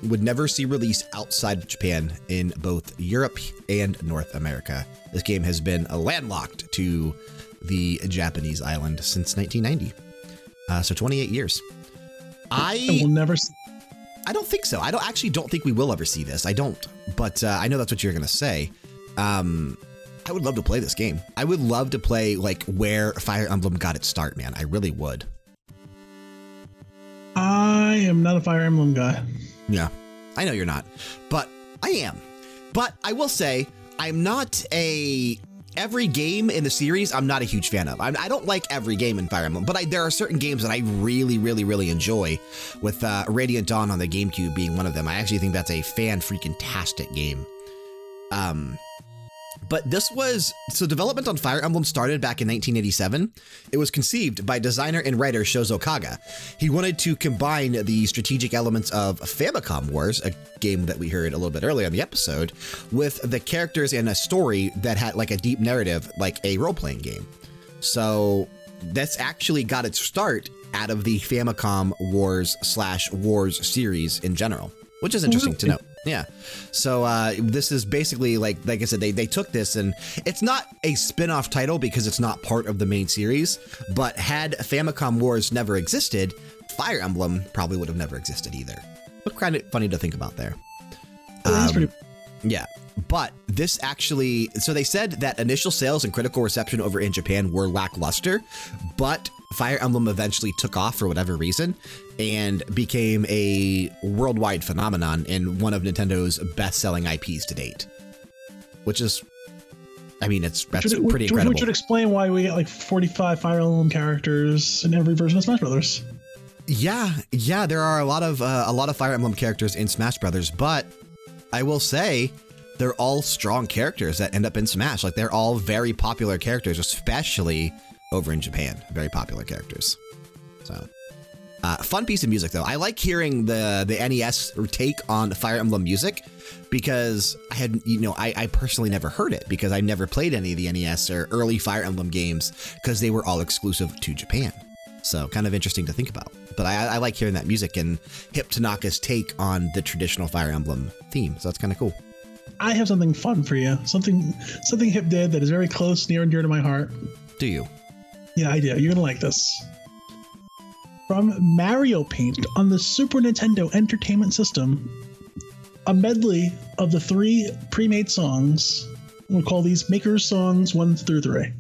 Would never see release outside of Japan in both Europe and North America. This game has been landlocked to the Japanese island since 1990. Uh, so 28 years. I And we'll never. s- I don't think so. I don't actually don't think we will ever see this. I don't, but uh, I know that's what you're gonna say. Um, I would love to play this game. I would love to play like where Fire Emblem got its start, man. I really would. I am not a Fire Emblem guy. Yeah, I know you're not, but I am. But I will say I'm not a every game in the series. I'm not a huge fan of. I don't like every game in Fire Emblem, but I, there are certain games that I really, really, really enjoy. With uh, Radiant Dawn on the GameCube being one of them, I actually think that's a fan freaking tastic game. Um, but this was so development on Fire Emblem started back in 1987. It was conceived by designer and writer Shozo Kaga. He wanted to combine the strategic elements of Famicom Wars, a game that we heard a little bit earlier in the episode, with the characters and a story that had like a deep narrative, like a role playing game. So that's actually got its start out of the Famicom Wars slash Wars series in general, which is interesting to mm-hmm. really? Yeah. So uh, this is basically like like I said, they, they took this and it's not a spin-off title because it's not part of the main series, but had Famicom Wars never existed, Fire Emblem probably would have never existed either. But kind of funny to think about there. Um, pretty. Yeah. But this actually, so they said that initial sales and critical reception over in Japan were lackluster, but Fire Emblem eventually took off for whatever reason and became a worldwide phenomenon and one of Nintendo's best selling IPs to date. Which is, I mean, it's that's pretty which, incredible. which would explain why we get like 45 Fire Emblem characters in every version of Smash Brothers. Yeah, yeah, there are a lot of uh, a lot of Fire Emblem characters in Smash Brothers, but I will say they're all strong characters that end up in Smash. Like they're all very popular characters, especially over in Japan. Very popular characters. So, uh, fun piece of music though. I like hearing the the NES take on Fire Emblem music because I had you know I, I personally never heard it because I never played any of the NES or early Fire Emblem games because they were all exclusive to Japan. So kind of interesting to think about. But I, I like hearing that music and Hip Tanaka's take on the traditional Fire Emblem theme. So that's kind of cool. I have something fun for you. Something something Hip did that is very close, near and dear to my heart. Do you? Yeah, I do. You're gonna like this from Mario Paint on the Super Nintendo Entertainment System, a medley of the three pre made songs. We'll call these Maker's Songs 1 through 3.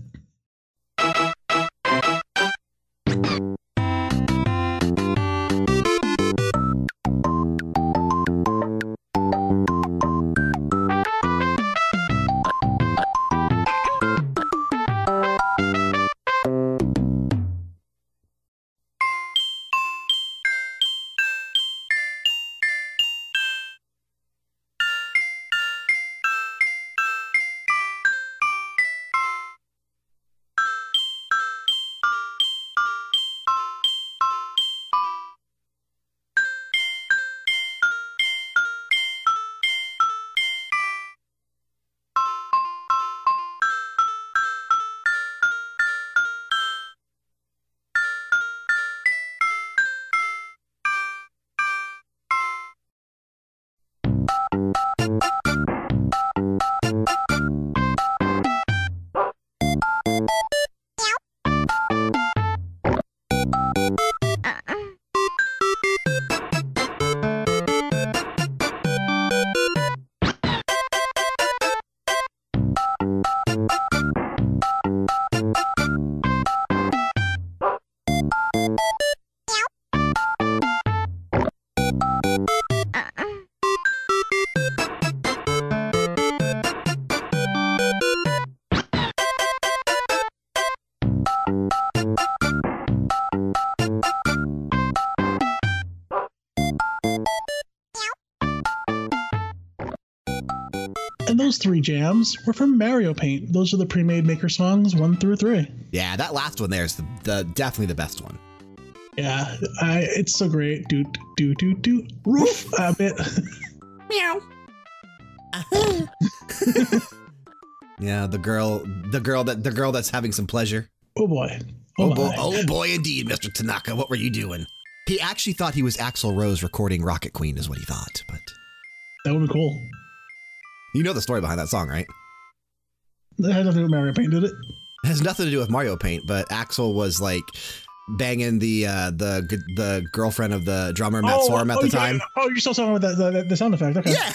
Three jams were from Mario Paint. Those are the pre-made Maker songs one through three. Yeah, that last one there is the, the definitely the best one. Yeah, I, it's so great. Do do do do. Roof. A bit. Meow. yeah, the girl, the girl that the girl that's having some pleasure. Oh boy. Oh, Oh, boy, oh boy, indeed, Mr. Tanaka. What were you doing? He actually thought he was Axl Rose recording Rocket Queen, is what he thought. But That would be cool. You know the story behind that song, right? That had nothing to do with Mario Paint, did it? It has nothing to do with Mario Paint, but Axl was like banging the uh, the the girlfriend of the drummer Matt Sorum at oh, the yeah. time. Oh, you're still talking about the, the, the sound effect. Okay. Yeah.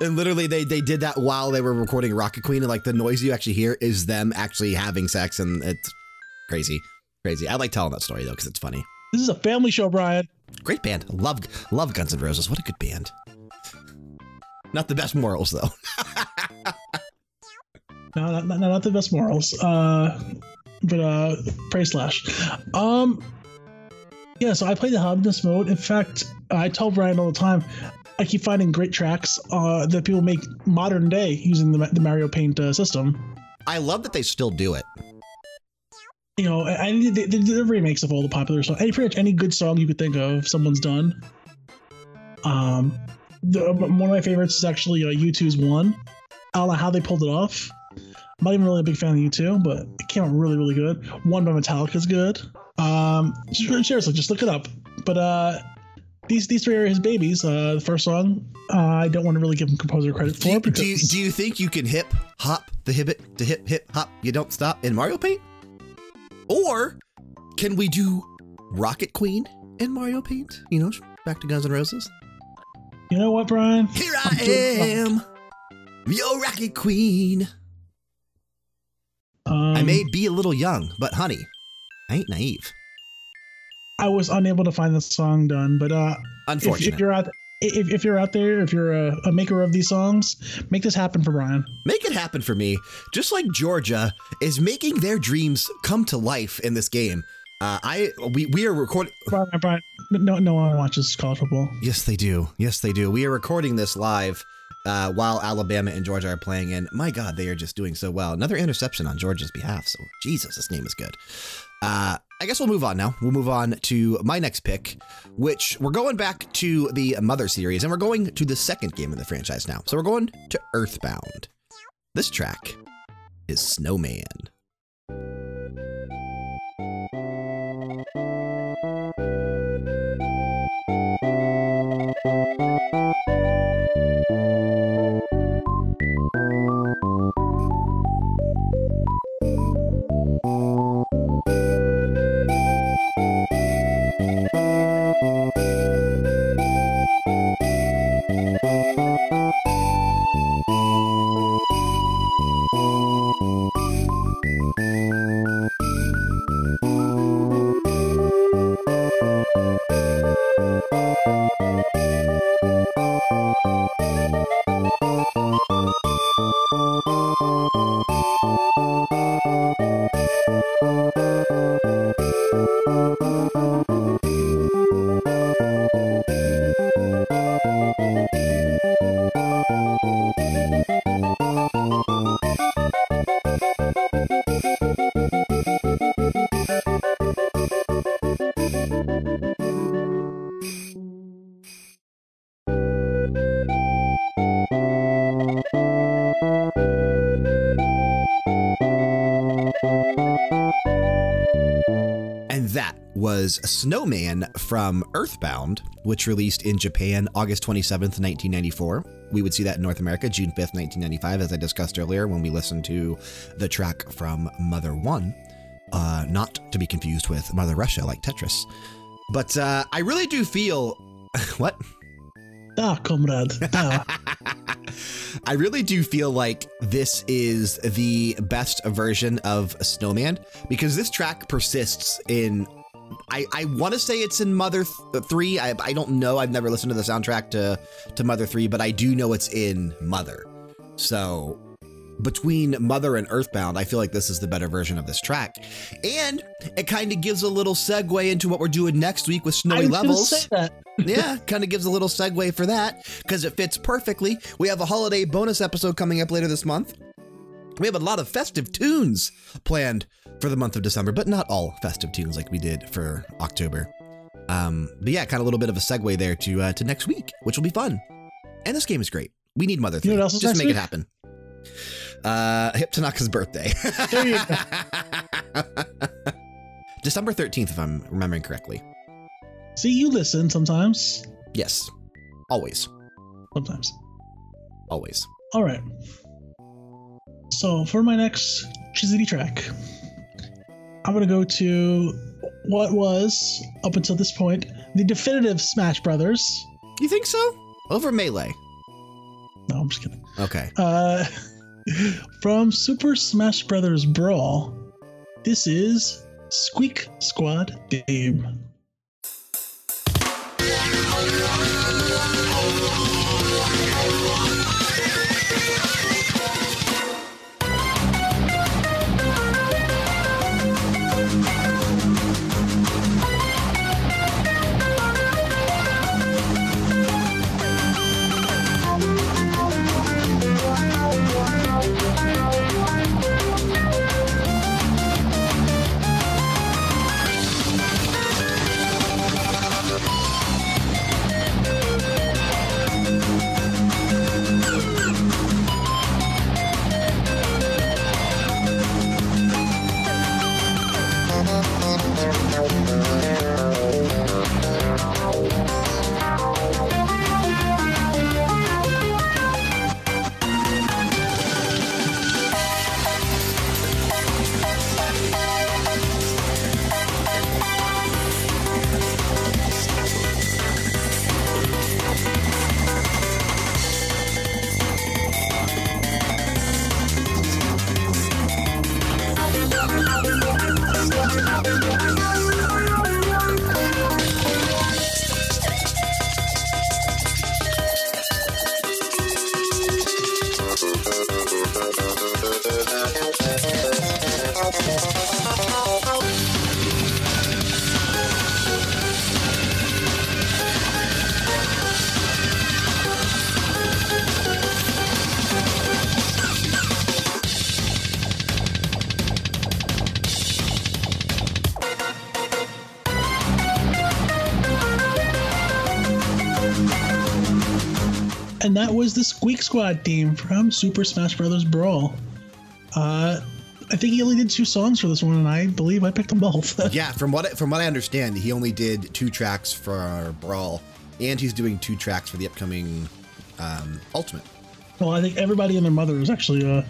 and literally, they they did that while they were recording Rocket Queen, and like the noise you actually hear is them actually having sex, and it's crazy, crazy. I like telling that story though because it's funny. This is a family show, Brian. Great band, love love Guns N' Roses. What a good band. Not the best morals though. No, not, not, not the best morals. Uh, but uh, praise slash. Um, yeah. So I play the hub in this mode. In fact, I tell Brian all the time. I keep finding great tracks uh, that people make modern day using the, the Mario Paint uh, system. I love that they still do it. You know, I, I they, they did remakes of all the popular songs. Any pretty much any good song you could think of, someone's done. Um, the, one of my favorites is actually uh, U2's "One." I don't know how they pulled it off. I'm not even really a big fan of U2, but it came out really, really good. One by Metallica is good. Um, just, seriously, just look it up. But uh, these these three are his babies. Uh, the first song, uh, I don't want to really give him composer credit Do, for do, because you, do you think you can hip hop the hibbit to hip hip hop? You don't stop in Mario Paint, or can we do Rocket Queen in Mario Paint? You know, back to Guns N' Roses. You know what, Brian? Here I am, your Rocket Queen. Um, I may be a little young, but honey, I ain't naive. I was unable to find the song done, but uh, if, if you're out if, if you're out there if you're a, a maker of these songs make this happen for brian Make it happen for me, just like Georgia is making their dreams come to life in this game. Uh, I we we are recording. no, no one watches college football Yes, they do. Yes, they do. We are recording this live uh, while Alabama and Georgia are playing, and my God, they are just doing so well. Another interception on Georgia's behalf. So Jesus, this game is good. Uh, I guess we'll move on now. We'll move on to my next pick, which we're going back to the Mother series, and we're going to the second game in the franchise now. So we're going to Earthbound. This track is Snowman. Was Snowman from Earthbound, which released in Japan August 27th, 1994. We would see that in North America June 5th, 1995, as I discussed earlier when we listened to the track from Mother 1, uh, not to be confused with Mother Russia like Tetris. But uh, I really do feel. what? ah comrade ah. I really do feel like this is the best version of Snowman because this track persists in. I, I want to say it's in Mother th- uh, 3. I, I don't know. I've never listened to the soundtrack to, to Mother 3, but I do know it's in Mother. So between Mother and Earthbound, I feel like this is the better version of this track. And it kind of gives a little segue into what we're doing next week with I Snowy Levels say that. yeah, kind of gives a little segue for that because it fits perfectly. We have a holiday bonus episode coming up later this month. We have a lot of festive tunes planned for the month of December, but not all festive tunes like we did for October. Um, but yeah, kind of a little bit of a segue there to uh, to next week, which will be fun. And this game is great. We need Mother 3. You know Just make week? it happen. Uh, Hip Tanaka's birthday. There you December 13th, if I'm remembering correctly. See, you listen sometimes. Yes. Always. Sometimes. Always. All right. So for my next Chizity track, I'm gonna go to what was up until this point the definitive Smash Brothers. You think so? Over Melee. No, I'm just kidding. Okay. Uh, from Super Smash Brothers Brawl, this is Squeak Squad Game. That was the Squeak Squad theme from Super Smash Bros. Brawl. Uh, I think he only did two songs for this one, and I believe I picked them both. Yeah, from what I- from what I understand, he only did two tracks for Brawl, and he's doing two tracks for the upcoming um, Ultimate. well, I think everybody and their mother is actually uh,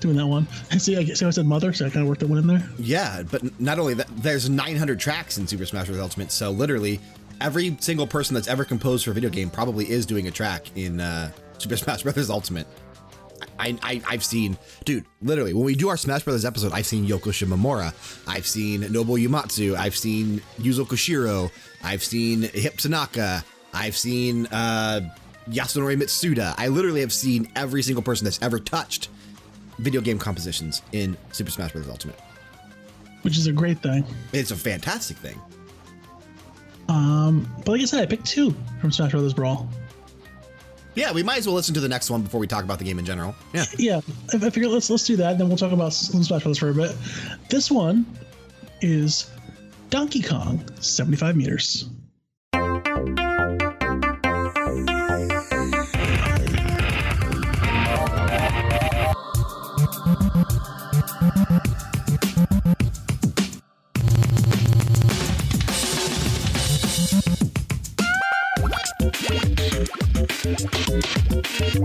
doing that one. See, I, see, I said mother, so I kind of worked that one in there. Yeah, but not only that, there's 900 tracks in Super Smash Bros. Ultimate, so literally every single person that's ever composed for a video game probably is doing a track in uh, Super Smash Bros. Ultimate. I, I, I've seen, dude, literally, when we do our Smash Brothers episode, I've seen Yoko Shimomura, I've seen Nobuo Uematsu, I've seen Yuzo Koshiro, I've seen Hip Tanaka, I've seen uh, Yasunori Mitsuda. I literally have seen every single person that's ever touched video game compositions in Super Smash Bros. Ultimate. which is a great thing. It's a fantastic thing. Um, but like I said, I picked two from Smash Brothers Brawl. Yeah, we might as well listen to the next one before we talk about the game in general. Yeah. Yeah, I, I figured let's let's do that. Then we'll talk about Smash Brothers for a bit. This one is Donkey Kong, seventy-five meters.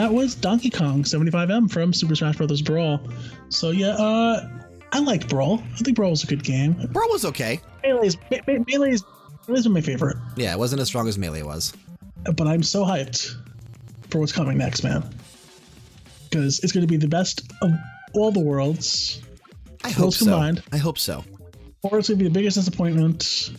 That was Donkey Kong 75M from Super Smash Bros. Brawl. So yeah, uh, I liked Brawl. I think Brawl was a good game. Brawl was okay. Melee's Me- Me- Melee's Melee's my favorite, Yeah, it wasn't as strong as Melee was. but I'm so hyped for what's coming next, man. Because it's going to be the best of all the worlds, I hope so. combined. I hope so. or it's going to be the biggest disappointment.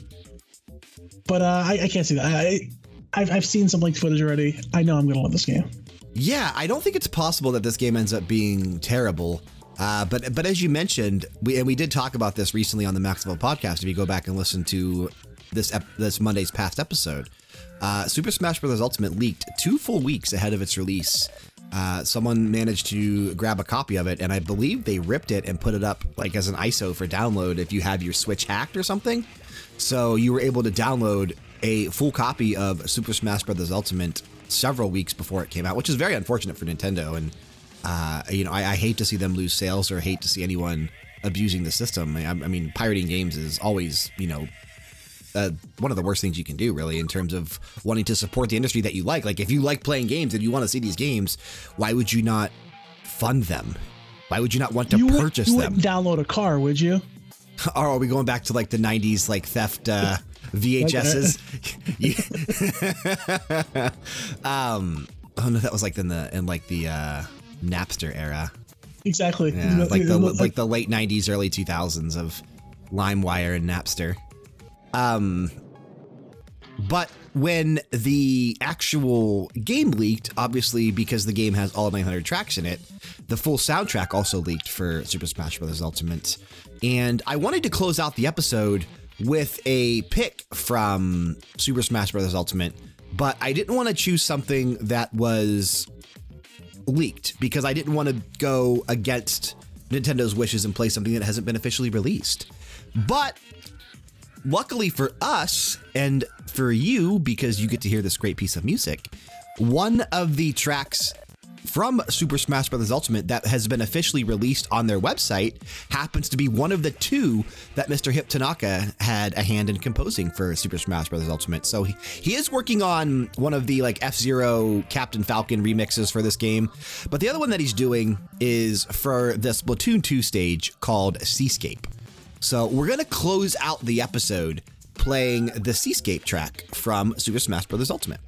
But uh, I, I can't see that. I, I've, I've seen some leaked footage already. I know I'm going to love this game. Yeah, I don't think it's possible that this game ends up being terrible. Uh, but but as you mentioned, we and we did talk about this recently on the Maxwell podcast. If you go back and listen to this this Monday's past episode, uh, Super Smash Bros. Ultimate leaked two full weeks ahead of its release. Uh, someone managed to grab a copy of it, and I believe they ripped it and put it up like as an ISO for download if you have your Switch hacked or something. So you were able to download a full copy of Super Smash Bros. Ultimate several weeks before it came out, which is very unfortunate for Nintendo. And uh, you know, I, I hate to see them lose sales or hate to see anyone abusing the system. I, I mean, pirating games is always, you know, uh, one of the worst things you can do, really, in terms of wanting to support the industry that you like. Like, if you like playing games and you want to see these games, why would you not fund them? Why would you not want to you would- purchase you them? wouldn't download a car, would you? Or are we going back to like the 90s, like theft uh, VHSs? um, oh no, that was like in the in like the uh, Napster era. Exactly. Yeah, You know, like the know, like the late 90s, early 2000s of LimeWire and Napster. Um, but when the actual game leaked, obviously because the game has all 900 tracks in it, the full soundtrack also leaked for Super Smash Bros. Ultimate. And I wanted to close out the episode with a pick from Super Smash Bros. Ultimate, but I didn't want to choose something that was leaked because I didn't want to go against Nintendo's wishes and play something that hasn't been officially released. But luckily for us and for you, because you get to hear this great piece of music, one of the tracks from Super Smash Bros. Ultimate that has been officially released on their website happens to be one of the two that Mr. Hip Tanaka had a hand in composing for Super Smash Bros. Ultimate. So he, he is working on one of the like F Zero Captain Falcon remixes for this game. But the other one that he's doing is for the Splatoon 2 stage called Seascape. So we're going to close out the episode playing the Seascape track from Super Smash Bros. Ultimate.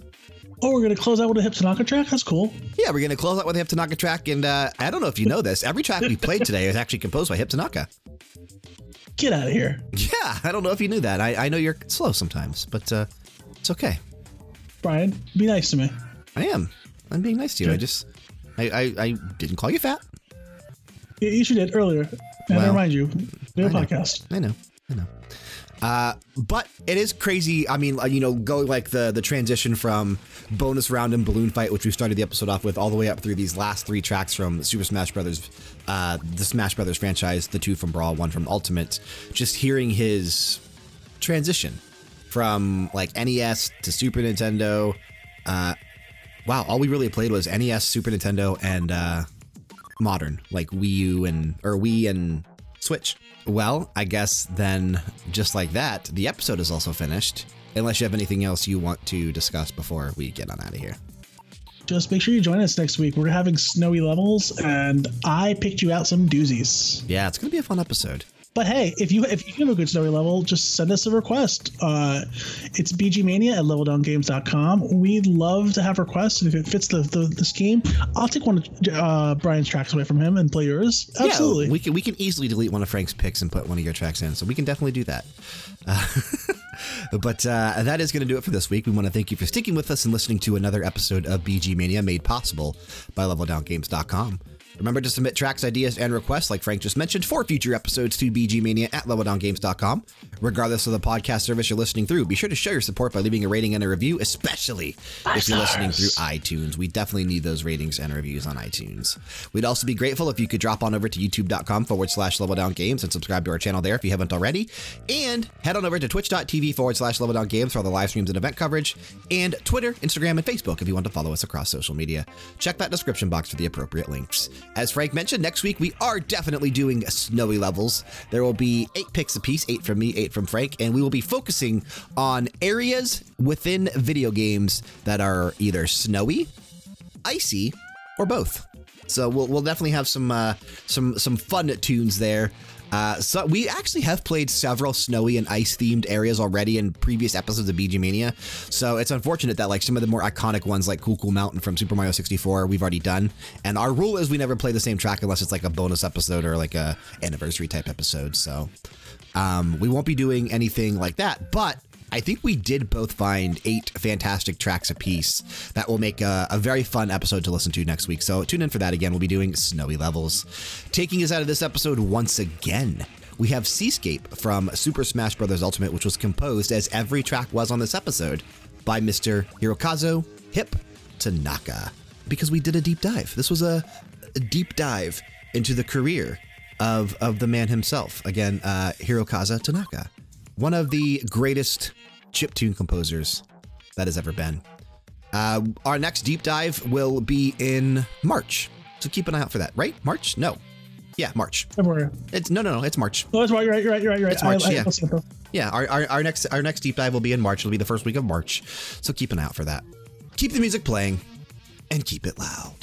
Oh, we're gonna close out with a Hip Tanaka track. That's cool. Yeah, we're going to close out with a Hip Tanaka track. And uh, I don't know if you know this, every track we played today is actually composed by Hip Tanaka. Get out of here, Yeah, I don't know if you knew that. I, I know you're slow sometimes, but uh, it's okay. Brian. Be nice to me. I am. I'm being nice to you. I just, I, I, I didn't call you fat. You, you sure did earlier. And Well, I remind you, do a I know. podcast. I know. I know. Uh, but it is crazy. I mean, uh, you know, going like the the transition from bonus round and balloon fight, which we started the episode off with, all the way up through these last three tracks from Super Smash Brothers, uh, the Smash Brothers franchise, the two from Brawl, one from Ultimate. Just hearing his transition from like NES to Super Nintendo. Uh, wow, all we really played was NES, Super Nintendo, and uh, modern, like Wii U and or Wii and Switch. Well, I guess then, just like that, the episode is also finished. Unless you have anything else you want to discuss before we get on out of here. Just make sure you join us next week. We're having snowy levels, and I picked you out some doozies. Yeah, it's gonna be a fun episode. But hey, if you if you have a good story level, just send us a request. Uh, it's bgmania at leveldowngames.com. We'd love to have requests, and if it fits the, the, the scheme, I'll take one of uh, Brian's tracks away from him and play yours. Absolutely. Yeah, we can we can easily delete one of Frank's picks and put one of your tracks in, so we can definitely do that. Uh, but uh, that is going to do it for this week. We want to thank you for sticking with us and listening to another episode of BG Mania, made possible by LevelDownGames.com. Remember to submit tracks, ideas, and requests, like Frank just mentioned, for future episodes to bgmania at leveldowngames.com. Regardless of the podcast service you're listening through, be sure to show your support by leaving a rating and a review, especially if you're listening through iTunes. We definitely need those ratings and reviews on iTunes. We'd also be grateful if you could drop on over to youtube.com forward slash leveldowngames and subscribe to our channel there if you haven't already. And head on over to twitch.tv forward slash leveldowngames for all the live streams and event coverage, and Twitter, Instagram, and Facebook if you want to follow us across social media. Check that description box for the appropriate links. As Frank mentioned, next week we are definitely doing snowy levels. There will be eight picks apiece, eight from me, eight from Frank, and we will be focusing on areas within video games that are either snowy, icy, or both. So we'll, we'll definitely have some uh, some some fun tunes there. Uh, so we actually have played several snowy and ice themed areas already in previous episodes of BG Mania. So it's unfortunate that like some of the more iconic ones like Cool Cool Mountain from Super Mario 64 we've already done. And our rule is we never play the same track unless it's like a bonus episode or like a anniversary type episode. So um, we won't be doing anything like that. But I think we did both find eight fantastic tracks apiece that will make a, a, very fun episode to listen to next week. So tune in for that again. We'll be doing Snowy Levels. Taking us out of this episode once again, we have Seascape from Super Smash Bros. Ultimate, which was composed, as every track was on this episode, by Mr. Hirokazu Hip Tanaka. Because we did a deep dive. This was a, a deep dive into the career of, of the man himself. Again, uh, Hirokazu Tanaka. One of the greatest chiptune composers that has ever been. Uh, our next deep dive will be in March. So keep an eye out for that, right? March? No. Yeah, March. February. It's no, no, no. It's March. Oh, that's right. You're right. You're right. You're right. You're right. It's March. I, I, yeah. yeah. Our, our, our next our next deep dive will be in March. It'll be the first week of March. So keep an eye out for that. Keep the music playing, and keep it loud.